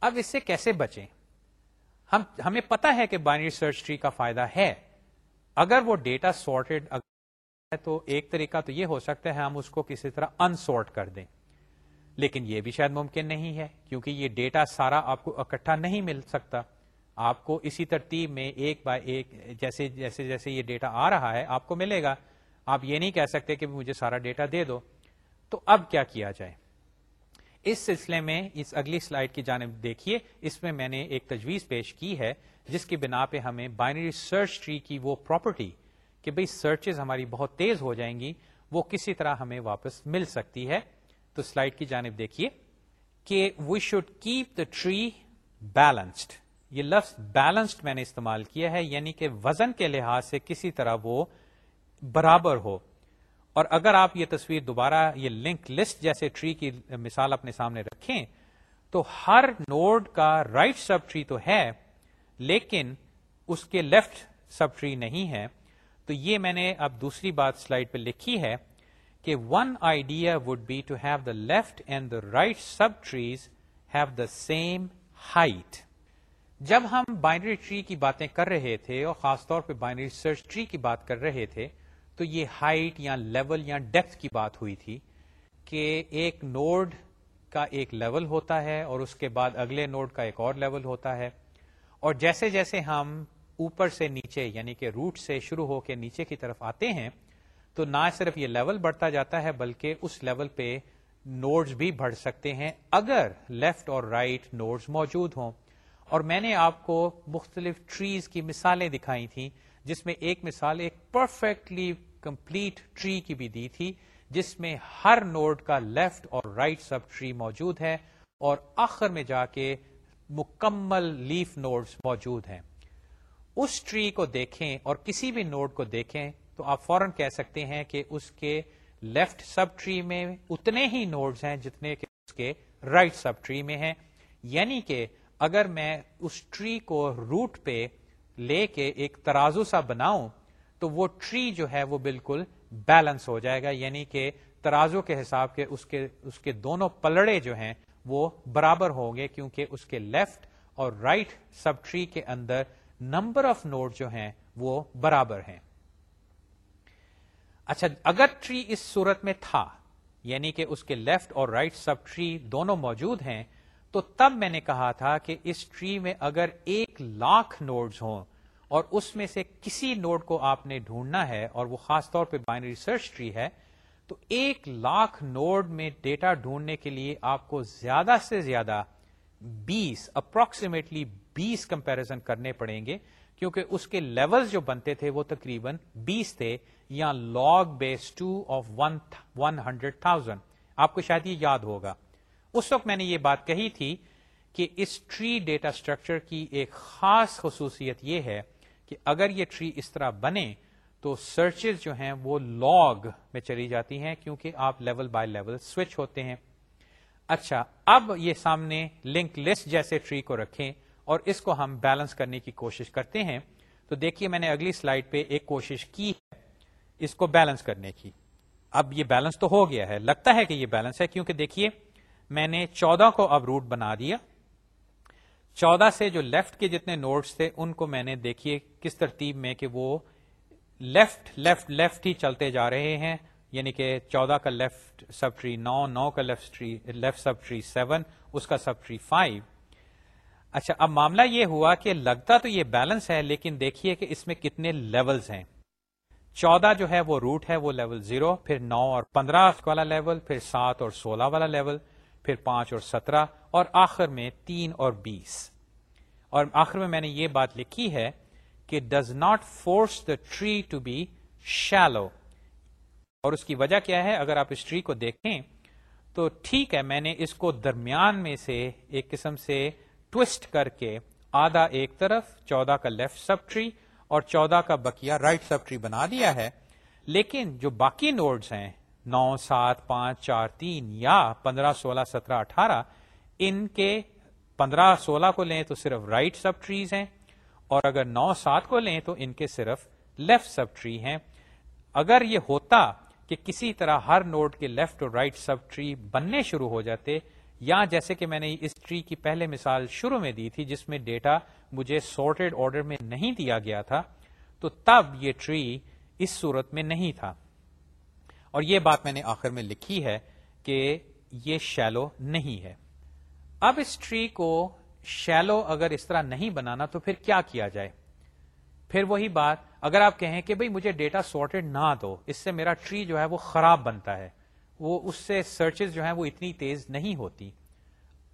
اب اس سے کیسے بچیں؟ ہم، ہمیں پتا ہے کہ بائنری سرچ ٹری کا فائدہ ہے۔ اگر وہ ڈیٹا سارٹیڈ ہے تو ایک طریقہ تو یہ ہو سکتا ہے ہم اس کو کسی طرح انسارٹ کر دیں۔ لیکن یہ بھی شاید ممکن نہیں ہے، کیونکہ یہ ڈیٹا سارا آپ کو اکٹھا نہیں مل سکتا۔ آپ کو اسی ترتیب میں ایک بائی ایک جیسے جیسے جیسے یہ ڈیٹا آ رہا ہے، آپ کو ملے گا۔ آپ یہ نہیں کہہ سکتے کہ مجھے سارا ڈیٹا دے دو۔ تو اب کیا کیا جائے؟ اس سلسلے میں اس اگلی سلائڈ کی جانب دیکھیے، اس میں میں نے ایک تجویز پیش کی ہے، جس کی بنا پہ ہمیں بائنری سرچ ٹری کی وہ پراپرٹی کہ بھئی سرچز ہماری بہت تیز ہو جائیں گی، وہ کسی طرح ہمیں واپس مل سکتی ہے۔ تو سلائڈ کی جانب دیکھیے کہ we should keep the tree balanced یہ لفظ بیلنسڈ میں نے استعمال کیا ہے یعنی کہ وزن کے لحاظ سے کسی طرح وہ برابر ہو۔ اور اگر آپ یہ تصویر دوبارہ یہ لنک لسٹ جیسے ٹری کی مثال اپنے سامنے رکھیں، تو ہر نوڈ کا رائٹ سب ٹری تو ہے، لیکن اس کے لیفٹ سب ٹری نہیں ہے۔ تو یہ میں نے اب دوسری بات سلائڈ پہ لکھی ہے کہ one idea would be to have the left and the right subtrees have the same height جب ہم بائنری ٹری کی باتیں کر رہے تھے اور خاص طور پہ بائنری سرچ ٹری کی بات کر رہے تھے تو یہ ہائٹ یا لیول یا ڈیپتھ کی بات ہوئی تھی کہ ایک نوڈ کا ایک لیول ہوتا ہے اور اس کے بعد اگلے نوڈ کا ایک اور لیول ہوتا ہے اور جیسے جیسے ہم اوپر سے نیچے یعنی کہ روٹ سے شروع ہو کے نیچے کی طرف آتے ہیں تو نہ صرف یہ لیول بڑھتا جاتا ہے بلکہ اس لیول پہ نوڈز بھی بڑھ سکتے ہیں اگر لیفٹ اور رائٹ right نوڈز موجود ہوں۔ اور میں نے آپ کو مختلف ٹریز کی مثالیں دکھائی تھیں جس میں ایک مثال ایک پرفیکٹلی کمپلیٹ ٹری کی بھی دی تھی، جس میں ہر نوڈ کا لیفٹ اور رائٹ سب ٹری موجود ہے اور آخر میں جا کے مکمل لیف نوڈز موجود ہیں۔ اس ٹری کو دیکھیں اور کسی بھی نوڈ کو دیکھیں تو آپ فوراً کہہ سکتے ہیں کہ اس کے لیفٹ سب ٹری میں اتنے ہی نوڈز ہیں جتنے کہ اس کے رائٹ سب ٹری میں ہیں۔ یعنی کہ اگر میں اس ٹری کو روٹ پہ لے کے ایک ترازو سا بناؤں تو وہ ٹری جو ہے وہ بالکل بیلنس ہو جائے گا یعنی کہ ترازو کے حساب کے اس کے اس کے دونوں پلڑے جو ہیں وہ برابر ہوں گے، کیونکہ اس کے لیفٹ اور رائٹ سب ٹری کے اندر نمبر آف نوٹ جو ہیں وہ برابر ہیں۔ اچھا اگر ٹری اس صورت میں تھا یعنی کہ اس کے لیفٹ اور رائٹ سب ٹری دونوں موجود ہیں، تو تب میں نے کہا تھا کہ اس ٹری میں اگر ایک لاکھ نوڈز ہوں اور اس میں سے کسی نوڈ کو آپ نے ڈھونڈنا ہے اور وہ خاص طور پہ بائنری ریسرچ ٹری ہے، تو ایک لاکھ نوڈ میں ڈیٹا ڈھونڈنے کے لیے آپ کو زیادہ سے زیادہ بیس، اپروکسیمیٹلی بیس کمپیرزن کرنے پڑیں گے، کیونکہ اس کے لیول جو بنتے تھے وہ تقریباً بیس تھے، یا log base two of one hundred thousand آپ کو شاید یہ یاد ہوگا۔ اس وقت میں نے یہ بات کہی تھی کہ اس ٹری ڈیٹا اسٹرکچر کی ایک خاص خصوصیت یہ ہے کہ اگر یہ ٹری اس طرح بنے تو سرچز جو ہیں وہ لاگ میں چلی جاتی ہیں کیونکہ آپ لیول بائی لیول سوئچ ہوتے ہیں۔ اچھا اب یہ سامنے لنک لسٹ جیسے ٹری کو رکھیں اور اس کو ہم بیلنس کرنے کی کوشش کرتے ہیں۔ تو دیکھیے میں نے اگلی سلائڈ پہ ایک کوشش کی ہے اس کو بیلنس کرنے کی۔ اب یہ بیلنس تو ہو گیا ہے، لگتا ہے کہ یہ بیلنس ہے کیونکہ دیکھیے میں نے چودہ کو اب روٹ بنا دیا۔ چودہ سے جو لیفٹ کے جتنے نوٹس تھے، ان کو میں نے دیکھیے کس ترتیب میں کہ وہ لیفٹ لیفٹ لیفٹ ہی چلتے جا رہے ہیں۔ یعنی کہ چودہ کا لیفٹ سب ٹری نو نو کا left tree left subtree seven اس کا سب ٹری فائیو اچھا اب معاملہ یہ ہوا کہ لگتا تو یہ بیلنس ہے، لیکن دیکھیے کہ اس میں کتنے لیولز ہیں۔ چودہ جو ہے وہ روٹ ہے، وہ لیول زیرو پھر نو اور پندرہ والا لیول پھر سات اور سولہ والا لیول پھر پانچ اور سترہ، اور آخر میں تین اور بیس۔ اور آخر میں میں نے یہ بات لکھی ہے کہ does not force the tree to be shallow اور اس کی وجہ کیا ہے؟ اگر آپ اس ٹری کو دیکھیں تو ٹھیک ہے، میں نے اس کو درمیان میں سے ایک قسم سے ٹوسٹ کر کے آدھا ایک طرف، چودہ کا لیفٹ سب ٹری اور چودہ کا بکیا رائٹ سب ٹری بنا دیا ہے۔ لیکن جو باقی نوڈز ہیں نو سات پانچ چار تین یا پندرہ سولہ سترہ اٹھارہ، ان کے پندرہ سولہ کو لیں تو صرف رائٹ سب ٹریز ہیں، اور اگر نو سات کو لیں تو ان کے صرف لیفٹ سب ٹری ہیں۔ اگر یہ ہوتا کہ کسی طرح ہر نوڈ کے لیفٹ اور رائٹ سب ٹری بننے شروع ہو جاتے، یا جیسے کہ میں نے اس ٹری کی پہلے مثال شروع میں دی تھی جس میں ڈیٹا مجھے سارٹیڈ آرڈر میں نہیں دیا گیا تھا، تو تب یہ ٹری اس صورت میں نہیں تھا۔ اور یہ بات میں نے آخر میں لکھی ہے کہ یہ شیلو نہیں ہے۔ اب اس ٹری کو شیلو اگر اس طرح نہیں بنانا تو پھر کیا کیا جائے؟ پھر وہی بات، اگر آپ کہیں کہ بھئی مجھے ڈیٹا سارٹیڈ نہ دو، اس سے میرا ٹری جو ہے وہ خراب بنتا ہے۔ وہ اس سے سرچز جو ہیں وہ اتنی تیز نہیں ہوتی۔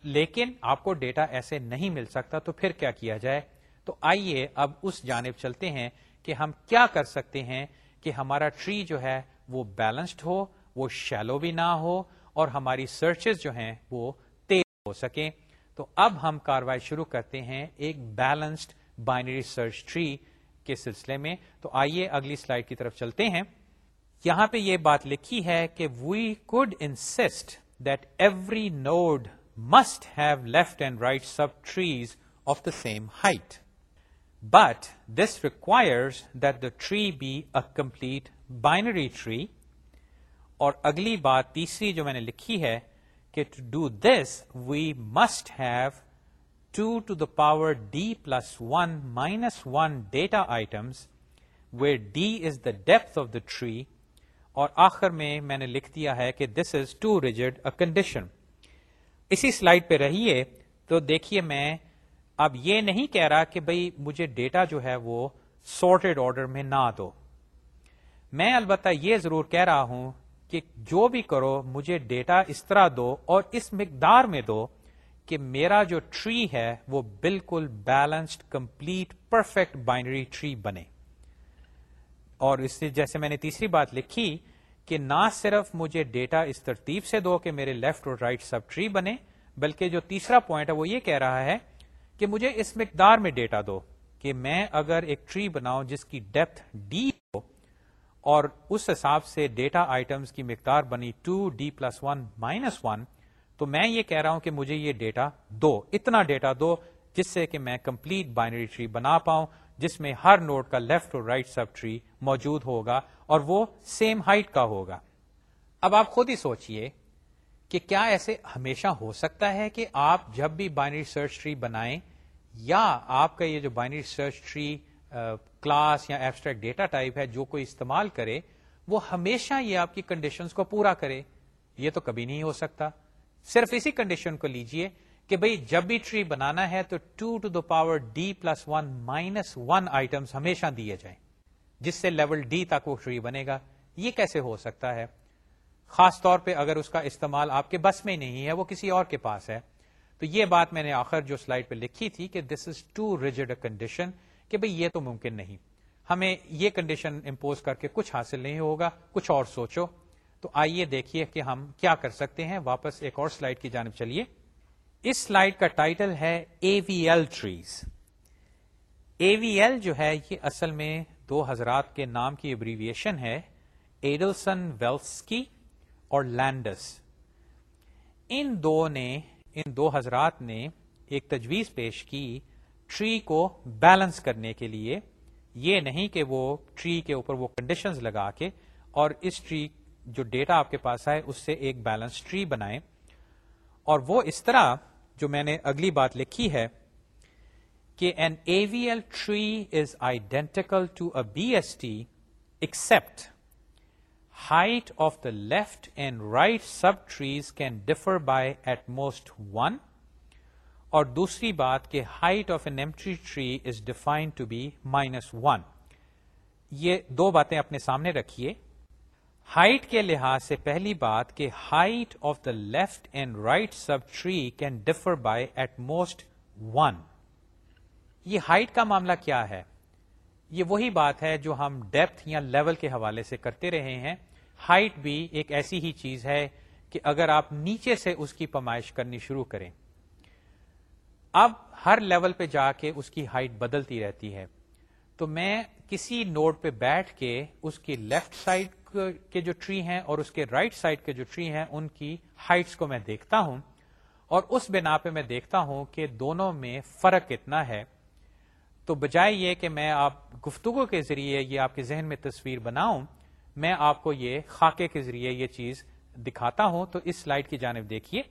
لیکن آپ کو ڈیٹا ایسے نہیں مل سکتا تو پھر کیا کیا جائے؟ تو آئیے اب اس جانب چلتے ہیں کہ ہم کیا کر سکتے ہیں کہ ہمارا ٹری جو ہے وہ بیلنسڈ ہو، وہ شیلو بھی نہ ہو، اور ہماری سرچز جو ہیں وہ تیز ہو سکیں۔ تو اب ہم کاروائی شروع کرتے ہیں ایک بیلنسڈ بائنری سرچ ٹری کے سلسلے میں۔ تو آئیے اگلی سلائڈ کی طرف چلتے ہیں۔ یہاں پہ یہ بات لکھی ہے کہ we could insist that every node must have left and right subtrees of the same height but this requires that the tree be a complete binary tree اور اگلی بات تیسری جو میں نے لکھی ہے کہ to do this we must have two to the power d plus one minus one data items where d is the depth of the tree اور آخر میں میں نے لکھ دیا ہے کہ this is too rigid a condition اسی سلائڈ پہ رہیے تو دیکھیے میں اب یہ نہیں کہہ رہا کہ بھئی مجھے ڈیٹا جو ہے وہ سارٹیڈ آرڈر میں نہ دو۔ میں البتہ یہ ضرور کہہ رہا ہوں کہ جو بھی کرو، مجھے ڈیٹا اس طرح دو اور اس مقدار میں دو کہ میرا جو ٹری ہے وہ بالکل balanced complete perfect binary tree بنے۔ اور اس سے جیسے میں نے تیسری بات لکھی کہ نہ صرف مجھے ڈیٹا اس ترتیب سے دو کہ میرے لیفٹ اور رائٹ سب ٹری بنے، بلکہ جو تیسرا پوائنٹ ہے وہ یہ کہہ رہا ہے کہ مجھے اس مقدار میں ڈیٹا دو کہ میں اگر ایک ٹری بناؤں جس کی ڈیپتھ ڈی اور اس حساب سے ڈیٹا آئٹمس کی مقدار بنی two d plus one minus one تو میں یہ کہہ رہا ہوں کہ مجھے یہ ڈیٹا دو، اتنا ڈیٹا دو، جس سے کہ میں کمپلیٹ بائنری ٹری بنا پاؤں، جس میں ہر نوڈ کا لیفٹ اور رائٹ سب ٹری موجود ہوگا اور وہ سیم ہائٹ کا ہوگا۔ اب آپ خود ہی سوچئے کہ کیا ایسے ہمیشہ ہو سکتا ہے کہ آپ جب بھی بائنری سرچ ٹری بنائیں یا آپ کا یہ جو بائنری سرچ ٹری کلاس یا ایبسٹریکٹ ڈیٹا ٹائپ ہے جو کوئی استعمال کرے، وہ ہمیشہ یہ آپ کی کنڈیشنز کو پورا کرے۔ یہ تو کبھی نہیں ہو سکتا۔ صرف اسی کنڈیشن کو لیجیے کہ بھئی جب بھی ٹری بنانا ہے تو two to the power d plus one minus one item ہمیشہ دیے جائیں۔ جس سے لیول ڈی تک وہ ٹری بنے گا۔ یہ کیسے ہو سکتا ہے؟ خاص طور پہ اگر اس کا استعمال آپ کے بس میں نہیں ہے، وہ کسی اور کے پاس ہے۔ تو یہ بات میں نے آخر جو سلائڈ پہ لکھی تھی کہ this is too rigid a condition کہ بھئی یہ تو ممکن نہیں۔ ہمیں یہ کنڈیشن امپوز کر کے کچھ حاصل نہیں ہوگا، کچھ اور سوچو۔ تو آئیے دیکھیے کہ ہم کیا کر سکتے ہیں۔ واپس ایک اور سلائڈ کی جانب چلیے۔ اس سلائڈ کا ٹائٹل ہے A V L trees A V L جو ہے، یہ اصل میں دو حضرات کے نام کی ابریویشن ہے، ایڈلسن ویلسکی اور لینڈس۔ ان دو نے، ان دو حضرات نے ایک تجویز پیش کی ٹری کو بیلنس کرنے کے لیے، یہ نہیں کہ وہ ٹری کے اوپر وہ کنڈیشنز لگا کے اور اس ٹری جو ڈیٹا آپ کے پاس آئے، اس سے ایک بیلنس ٹری بنائے اور وہ اس طرح جو میں نے اگلی بات لکھی ہے کہ an A V L tree is identical to a B S T except height of the left and right subtrees can differ by at most one اور دوسری بات کہ height of an ایمٹری tree is defined to be minus one یہ دو باتیں اپنے سامنے رکھیے۔ ہائٹ کے لحاظ سے پہلی بات کہ height of the left and right subtree can differ by at most one یہ ہائٹ کا معاملہ کیا ہے؟ یہ وہی بات ہے جو ہم ڈیپتھ یا لیول کے حوالے سے کرتے رہے ہیں۔ ہائٹ بھی ایک ایسی ہی چیز ہے کہ اگر آپ نیچے سے اس کی پیمائش کرنی شروع کریں۔ اب ہر لیول پہ جا کے اس کی ہائٹ بدلتی رہتی ہے۔ تو میں کسی نوڈ پہ بیٹھ کے اس کی لیفٹ سائڈ کے جو ٹری ہیں اور اس کے رائٹ right سائڈ کے جو ٹری ہیں، ان کی ہائٹس کو میں دیکھتا ہوں۔ اور اس بنا پہ میں دیکھتا ہوں کہ دونوں میں فرق کتنا ہے۔ تو بجائے یہ کہ میں آپ گفتگو کے ذریعے یہ آپ کے ذہن میں تصویر بناؤں، میں آپ کو یہ خاکے کے ذریعے یہ چیز دکھاتا ہوں۔ تو اس سلائڈ کی جانب دیکھیے۔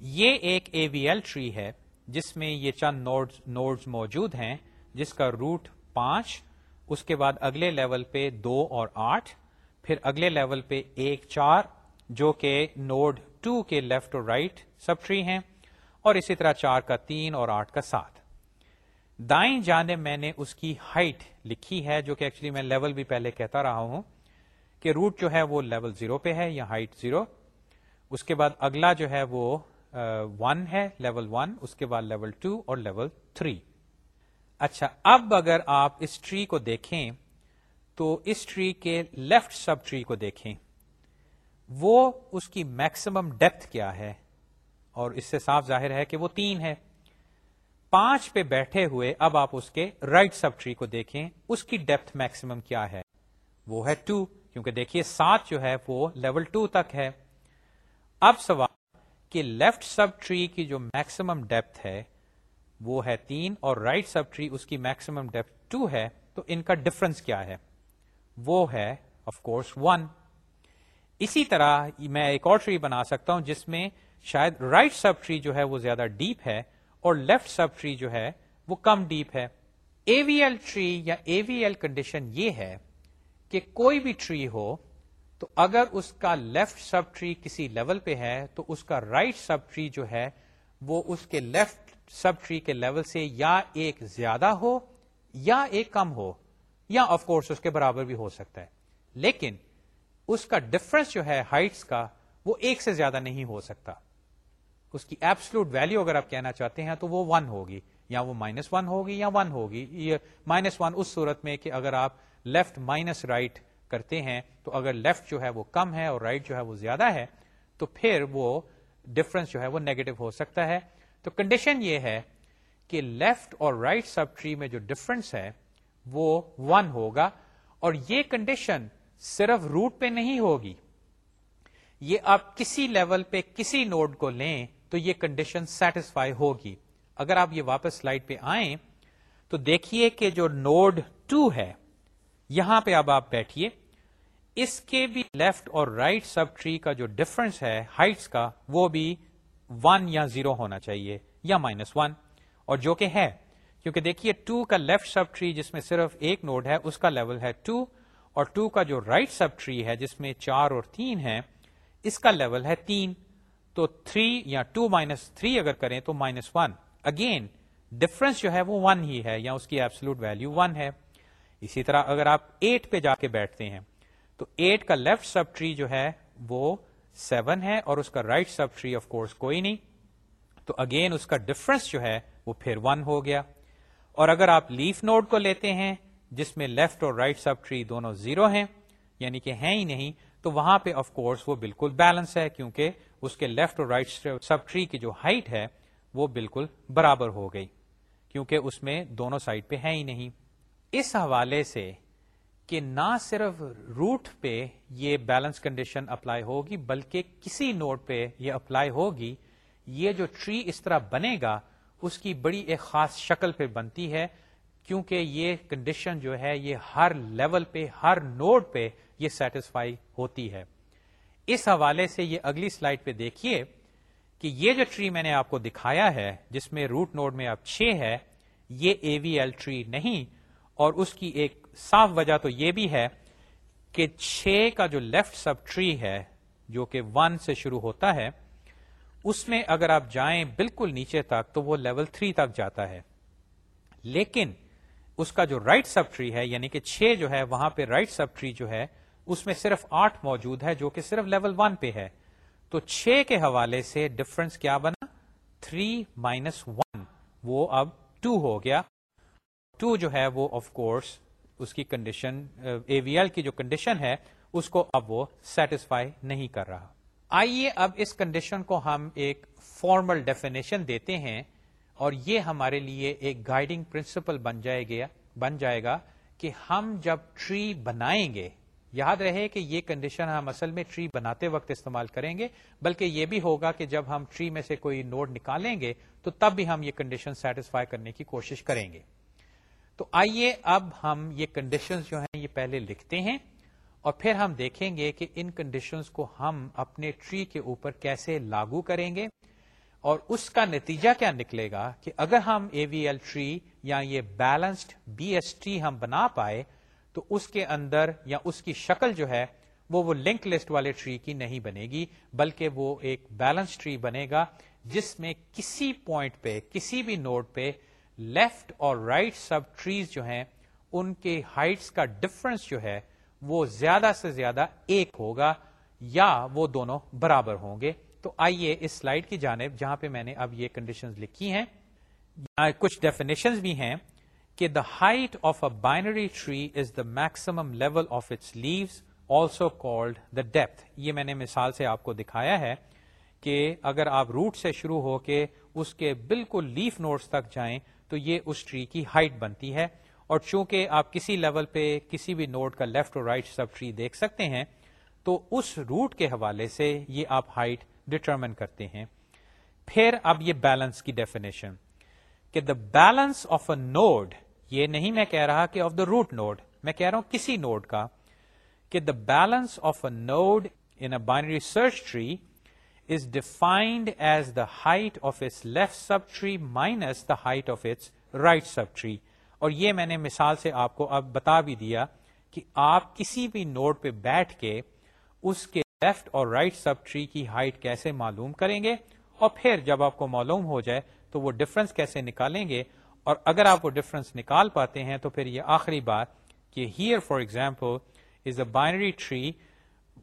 یہ ایک اے وی ایل ٹری ہے۔ جس میں یہ چند نوڈز موجود ہیں، جس کا روٹ پانچ، اس کے بعد اگلے لیول پہ دو اور آٹھ، پھر اگلے لیول پہ ایک چار، جو کہ نوڈ ٹو کے لیفٹ اور رائٹ سب ٹری ہیں، اور اسی طرح چار کا تین اور آٹھ کا سات۔ دائیں جانب میں نے اس کی ہائٹ لکھی ہے، جو کہ ایکچولی میں لیول بھی پہلے کہتا رہا ہوں کہ روٹ جو ہے وہ لیول زیرو پہ ہے یا ہائٹ زیرو۔ اس کے بعد اگلا جو ہے وہ ون ہے لیول ون اس کے بعد لیول ٹو اور لیول تھری اچھا اب اگر آپ اس ٹری کو دیکھیں، تو اس ٹری کے لیفٹ سب ٹری کو دیکھیں۔ وہ اس کی میکسیمم ڈیپتھ کیا ہے؟ اور اس سے صاف ظاہر ہے کہ وہ تین ہے۔ پانچ پہ بیٹھے ہوئے اب آپ اس کے رائٹ سب ٹری کو دیکھیں، اس کی ڈیپتھ میکسیمم کیا ہے؟ وہ ہے ٹو کیونکہ دیکھیے سات جو ہے وہ لیول ٹو تک ہے۔ اب سوال کہ لیفٹ سب ٹری کی جو میکسیمم ڈیپتھ ہے، وہ ہے تین اور رائٹ سب ٹری اس کی میکسیمم ڈیپتھ ٹو ہے، تو ان کا ڈفرنس کیا ہے؟ وہ ہے آف کورس ون اسی طرح میں ایک اور ٹری بنا سکتا ہوں جس میں شاید رائٹ سب ٹری جو ہے وہ زیادہ ڈیپ ہے اور لیفٹ سب ٹری جو ہے وہ کم ڈیپ ہے. اے وی ایل ٹری یا اے وی ایل کنڈیشن یہ ہے کہ کوئی بھی ٹری ہو تو اگر اس کا لیفٹ سب ٹری کسی لیول پہ ہے، تو اس کا رائٹ سب ٹری جو ہے، وہ اس کے لیفٹ سب ٹری کے لیول سے یا ایک زیادہ ہو یا ایک کم ہو، یا آف کورس اس کے برابر بھی ہو سکتا ہے۔ لیکن اس کا ڈفرنس جو ہے ہائٹس کا، وہ ایک سے زیادہ نہیں ہو سکتا۔ اس کی ایپسلوٹ ویلو اگر آپ کہنا چاہتے ہیں، تو وہ ون ہوگی، یا وہ مائنس ون ہوگی یا ون ہوگی۔ یہ مائنس ون اس صورت میں کہ اگر آپ لیفٹ مائنس رائٹ کرتے ہیں، تو اگر لیفٹ جو ہے وہ کم ہے اور رائٹ right جو ہے وہ زیادہ ہے، تو پھر وہ ڈفرنس جو ہے وہ نیگیٹو ہو سکتا ہے۔ تو کنڈیشن یہ ہے کہ لیفٹ اور رائٹ سب ٹری میں جو ڈفرنس ہے، وہ ون ہوگا۔ اور یہ کنڈیشن صرف روٹ پہ نہیں ہوگی۔ یہ آپ کسی لیول پہ کسی نوڈ کو لیں، تو یہ کنڈیشن سیٹسفائی ہوگی۔ اگر آپ یہ واپس سلائڈ پہ آئیں، تو دیکھیے کہ جو نوڈ ٹو ہے یہاں پہ اب آپ بیٹھیے۔ اس کے بھی لیفٹ اور رائٹ سب ٹری کا جو ڈفرنس ہے ہائٹس کا، وہ بھی ون یا زیرو ہونا چاہیے یا مائنس ون اور جو کہ ہے، کیونکہ دیکھیے ٹو کا لیفٹ سب ٹری جس میں صرف ایک نوڈ ہے، اس کا لیول ہے ٹو اور ٹو کا جو رائٹ سب ٹری ہے جس میں چار اور تین ہے اس کا لیول ہے تین۔ تو تھری یا ٹو مائنس تھری اگر کریں تو مائنس ون اگین ڈفرنس جو ہے وہ ون ہی ہے یا اس کی ایبسلوٹ ویلو ون ہے۔ اسی طرح اگر آپ ایٹ پہ جا کے بیٹھتے ہیں، تو ایٹ کا لیفٹ سب ٹری جو ہے وہ سیون ہے اور اس کا right subtree of course کوئی نہیں۔ تو اگین اس کا ڈفرنس جو ہے وہ پھر ون ہو گیا۔ اور اگر آپ لیف نوڈ کو لیتے ہیں، جس میں لیفٹ اور رائٹ سب ٹری دونوں زیرو ہیں یعنی کہ ہیں ہی نہیں، تو وہاں پہ آف کورس وہ بالکل بیلنس ہے، کیونکہ اس کے لیفٹ اور رائٹ سب ٹری کی جو ہائٹ ہے وہ بالکل برابر ہو گئی، کیونکہ اس میں دونوں سائڈ پہ ہے ہی نہیں۔ اس حوالے سے کہ نہ صرف روٹ پہ یہ بیلنس کنڈیشن اپلائی ہوگی، بلکہ کسی نوٹ پہ یہ اپلائی ہوگی، یہ جو ٹری اس طرح بنے گا، اس کی بڑی ایک خاص شکل پہ بنتی ہے، کیونکہ یہ کنڈیشن جو ہے، یہ ہر لیول پہ، ہر نوڈ پہ یہ سیٹسفائی ہوتی ہے۔ اس حوالے سے یہ اگلی سلائڈ پہ دیکھیے کہ یہ جو ٹری میں نے آپ کو دکھایا ہے، جس میں روٹ نوڈ میں اب چھ ہے، یہ اے وی ایل ٹری نہیں اور اس کی ایک صاف وجہ تو یہ بھی ہے کہ چھ کا جو لیفٹ سب ٹری ہے، جو کہ ون سے شروع ہوتا ہے، اس میں اگر آپ جائیں بالکل نیچے تک تو وہ لیول تھری تک جاتا ہے۔ لیکن اس کا جو رائٹ سب ٹری ہے یعنی کہ چھ جو ہے، وہاں پہ رائٹ سب ٹری جو ہے، اس میں صرف آٹھ موجود ہے، جو کہ صرف لیول ون پہ ہے۔ تو چھ کے حوالے سے ڈفرنس کیا بنا؟ تھری مائنس ون، وہ اب ٹو ہو گیا۔ ٹو جو ہے وہ آف کورس اس کی کنڈیشن اے وی ایل کی جو کنڈیشن ہے، اس کو اب وہ سیٹسفائی نہیں کر رہا۔ آئیے اب اس کنڈیشن کو ہم ایک فارمل ڈیفینیشن دیتے ہیں اور یہ ہمارے لیے ایک گائیڈنگ پرنسپل بن جائے گا بن جائے گا کہ ہم جب ٹری بنائیں گے، یاد رہے کہ یہ کنڈیشن ہم اصل میں ٹری بناتے وقت استعمال کریں گے، بلکہ یہ بھی ہوگا کہ جب ہم ٹری میں سے کوئی نوڈ نکالیں گے، تو تب بھی ہم یہ کنڈیشن سیٹسفائی کرنے کی کوشش کریں گے۔ تو آئیے اب ہم یہ کنڈیشن جو ہیں یہ پہلے لکھتے ہیں اور پھر ہم دیکھیں گے کہ ان کنڈیشنز کو ہم اپنے ٹری کے اوپر کیسے لاگو کریں گے اور اس کا نتیجہ کیا نکلے گا کہ اگر ہم اے وی ایل ٹری یا یہ بیلنسڈ بی ایس ٹری ہم بنا پائے تو اس کے اندر یا اس کی شکل جو ہے وہ وہ لنک لسٹ والے ٹری کی نہیں بنے گی، بلکہ وہ ایک بیلنس ٹری بنے گا جس میں کسی پوائنٹ پہ، کسی بھی نوڈ پہ لیفٹ اور رائٹ سب ٹریز جو ہیں، ان کے ہائٹس کا ڈفرنس جو ہے، وہ زیادہ سے زیادہ ایک ہوگا یا وہ دونوں برابر ہوں گے۔ تو آئیے اس سلائڈ کی جانب، جہاں پہ میں نے اب یہ کنڈیشن لکھی ہیں۔ کچھ ڈیفینیشن بھی ہیں کہ the height of a binary tree is the maximum level of its leaves also called the depth یہ میں نے مثال سے آپ کو دکھایا ہے کہ اگر آپ روٹ سے شروع ہو کے اس کے بالکل لیف نوٹس تک جائیں تو یہ اس ٹری کی ہائٹ بنتی ہے اور چونکہ آپ کسی لیول پہ کسی بھی نوٹ کا لیفٹ اور رائٹ سب ٹری دیکھ سکتے ہیں، تو اس روٹ کے حوالے سے یہ آپ ہائٹ ڈٹرمن کرتے ہیں۔ پھر اب یہ بیلنس کی ڈیفینیشن کہ the balance of a node یہ نہیں میں کہہ رہا کہ آف دا روٹ نوڈ میں کہہ رہا ہوں کسی نوڈ کا کہ the balance of a node in a binary search tree is defined as the height of its left subtree minus the height of its right subtree اور یہ میں نے مثال سے آپ کو اب بتا بھی دیا کہ آپ کسی بھی نوڈ پہ بیٹھ کے اس کے لیفٹ اور رائٹ سب ٹری کی ہائٹ کیسے معلوم کریں گے اور پھر جب آپ کو معلوم ہو جائے تو وہ ڈفرنس کیسے نکالیں گے اور اگر آپ وہ ڈفرنس نکال پاتے ہیں تو پھر یہ آخری بات کہ here for example is a binary tree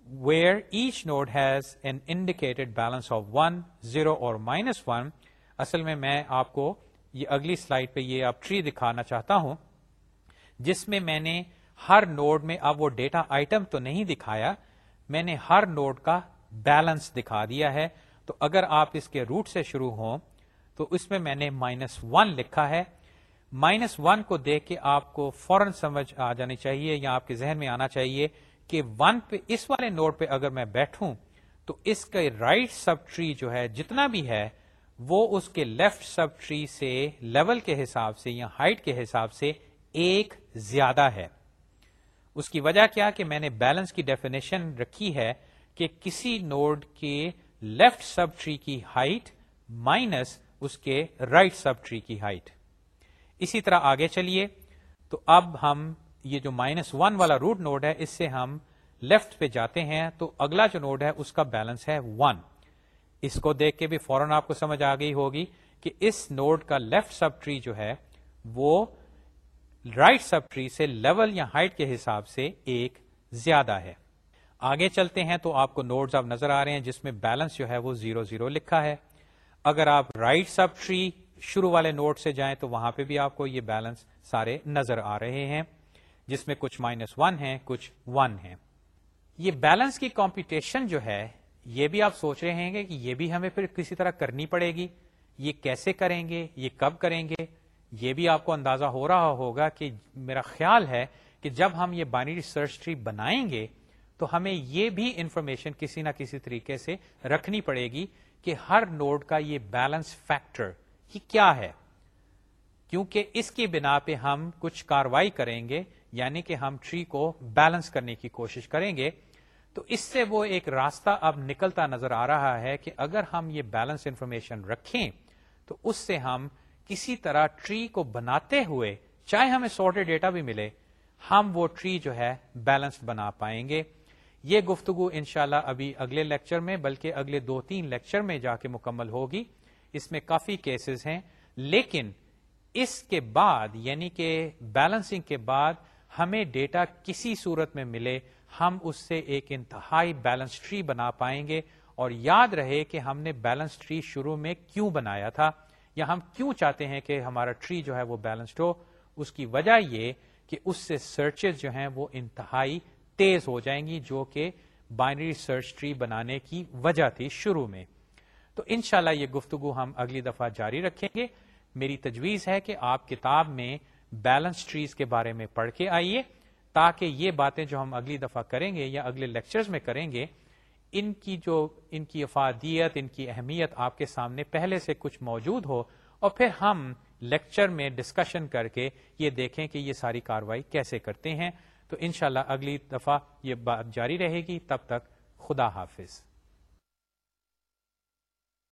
where each node has an indicated balance of one zero اور مائنس ون اصل میں میں آپ کو یہ اگلی سلائڈ پہ یہ آپ ٹری دکھانا چاہتا ہوں، جس میں میں نے ہر نوڈ میں، اب وہ ڈیٹا آئٹم تو نہیں دکھایا، میں نے ہر نوڈ کا بیلنس دکھا دیا ہے۔ تو اگر آپ اس کے روٹ سے شروع ہوں، تو اس میں میں نے مائنس ون لکھا ہے۔ مائنس ون کو دیکھ کے آپ کو فوراً سمجھ آ جانی چاہیے یا آپ کے ذہن میں آنا چاہیے۔ کہ ون پہ اس والے نوڈ پہ اگر میں بیٹھوں تو اس کا رائٹ سب ٹری جو ہے جتنا بھی ہے وہ اس کے لیفٹ سب ٹری سے لیول کے حساب سے یا ہائٹ کے حساب سے ایک زیادہ ہے۔ اس کی وجہ کیا کہ میں نے بیلنس کی ڈیفینیشن رکھی ہے کہ کسی نوڈ کے لیفٹ سب ٹری کی ہائٹ مائنس اس کے رائٹ سب ٹری کی ہائٹ۔ اسی طرح آگے چلیے۔ تو اب ہم یہ جو مائنس ون والا روٹ نوڈ ہے، اس سے ہم لیفٹ پہ جاتے ہیں، تو اگلا جو نوڈ ہے، اس کا بیلنس ہے ون اس کو دیکھ کے بھی فوراً آپ کو سمجھ آ گئی ہوگی کہ اس نوڈ کا لیفٹ سب ٹری جو ہے، وہ رائٹ سب ٹری سے لیول یا ہائٹ کے حساب سے ایک زیادہ ہے۔ آگے چلتے ہیں تو آپ کو نوٹس آپ نظر آ رہے ہیں، جس میں بیلنس جو ہے، وہ زیرو زیرو لکھا ہے۔ اگر آپ رائٹ سب ٹری شروع والے نوٹ سے جائیں، تو وہاں پہ بھی آپ کو یہ بیلنس سارے نظر آ رہے ہیں۔ جس میں کچھ مائنس ون ہے کچھ ون ہے یہ بیلنس کی کمپٹیشن جو ہے، یہ بھی آپ سوچ رہے ہیں کہ یہ بھی ہمیں پھر کسی طرح کرنی پڑے گی۔ یہ کیسے کریں گے؟ یہ کب کریں گے؟ یہ بھی آپ کو اندازہ ہو رہا ہوگا کہ میرا خیال ہے کہ جب ہم یہ بائنری سرچ ٹری بنائیں گے، تو ہمیں یہ بھی انفارمیشن کسی نہ کسی طریقے سے رکھنی پڑے گی کہ ہر نوڈ کا یہ بیلنس فیکٹر یہ کیا ہے؟ کیونکہ اس کی بنا پہ ہم کچھ کاروائی کریں گے یعنی کہ ہم ٹری کو بیلنس کرنے کی کوشش کریں گے، تو اس سے وہ ایک راستہ اب نکلتا نظر آ رہا ہے کہ اگر ہم یہ بیلنس انفارمیشن رکھیں، تو اس سے ہم کسی طرح ٹری کو بناتے ہوئے، چاہے ہمیں سارٹیڈ ڈیٹا بھی ملے، ہم وہ ٹری جو ہے بیلنس بنا پائیں گے۔ یہ گفتگو انشاءاللہ ابھی اگلے لیکچر میں، بلکہ اگلے دو تین لیکچر میں جا کے مکمل ہوگی۔ اس میں کافی کیسز ہیں، لیکن اس کے بعد یعنی کہ بیلنسنگ کے بعد ہمیں ڈیٹا کسی صورت میں ملے، ہم اس سے ایک انتہائی بیلنس ٹری بنا پائیں گے اور یاد رہے کہ ہم نے بیلنس ٹری شروع میں کیوں بنایا تھا یا ہم کیوں چاہتے ہیں کہ ہمارا ٹری جو ہے وہ بیلنسڈ ہو۔ اس کی وجہ یہ کہ اس سے سرچز جو ہیں وہ انتہائی تیز ہو جائیں گی، جو کہ بائنری سرچ ٹری بنانے کی وجہ تھی شروع میں۔ تو انشاءاللہ یہ گفتگو ہم اگلی دفعہ جاری رکھیں گے۔ میری تجویز ہے کہ آپ کتاب میں بیلنس ٹریز کے بارے میں پڑھ کے آئیے، تاکہ یہ باتیں جو ہم اگلی دفعہ کریں گے یا اگلے لیکچرز میں کریں گے، ان کی جو، ان کی افادیت، ان کی اہمیت آپ کے سامنے پہلے سے کچھ موجود ہو، اور پھر ہم لیکچر میں ڈسکشن کر کے یہ دیکھیں کہ یہ ساری کاروائی کیسے کرتے ہیں۔ تو انشاءاللہ اگلی دفعہ یہ بات جاری رہے گی۔ تب تک خدا حافظ۔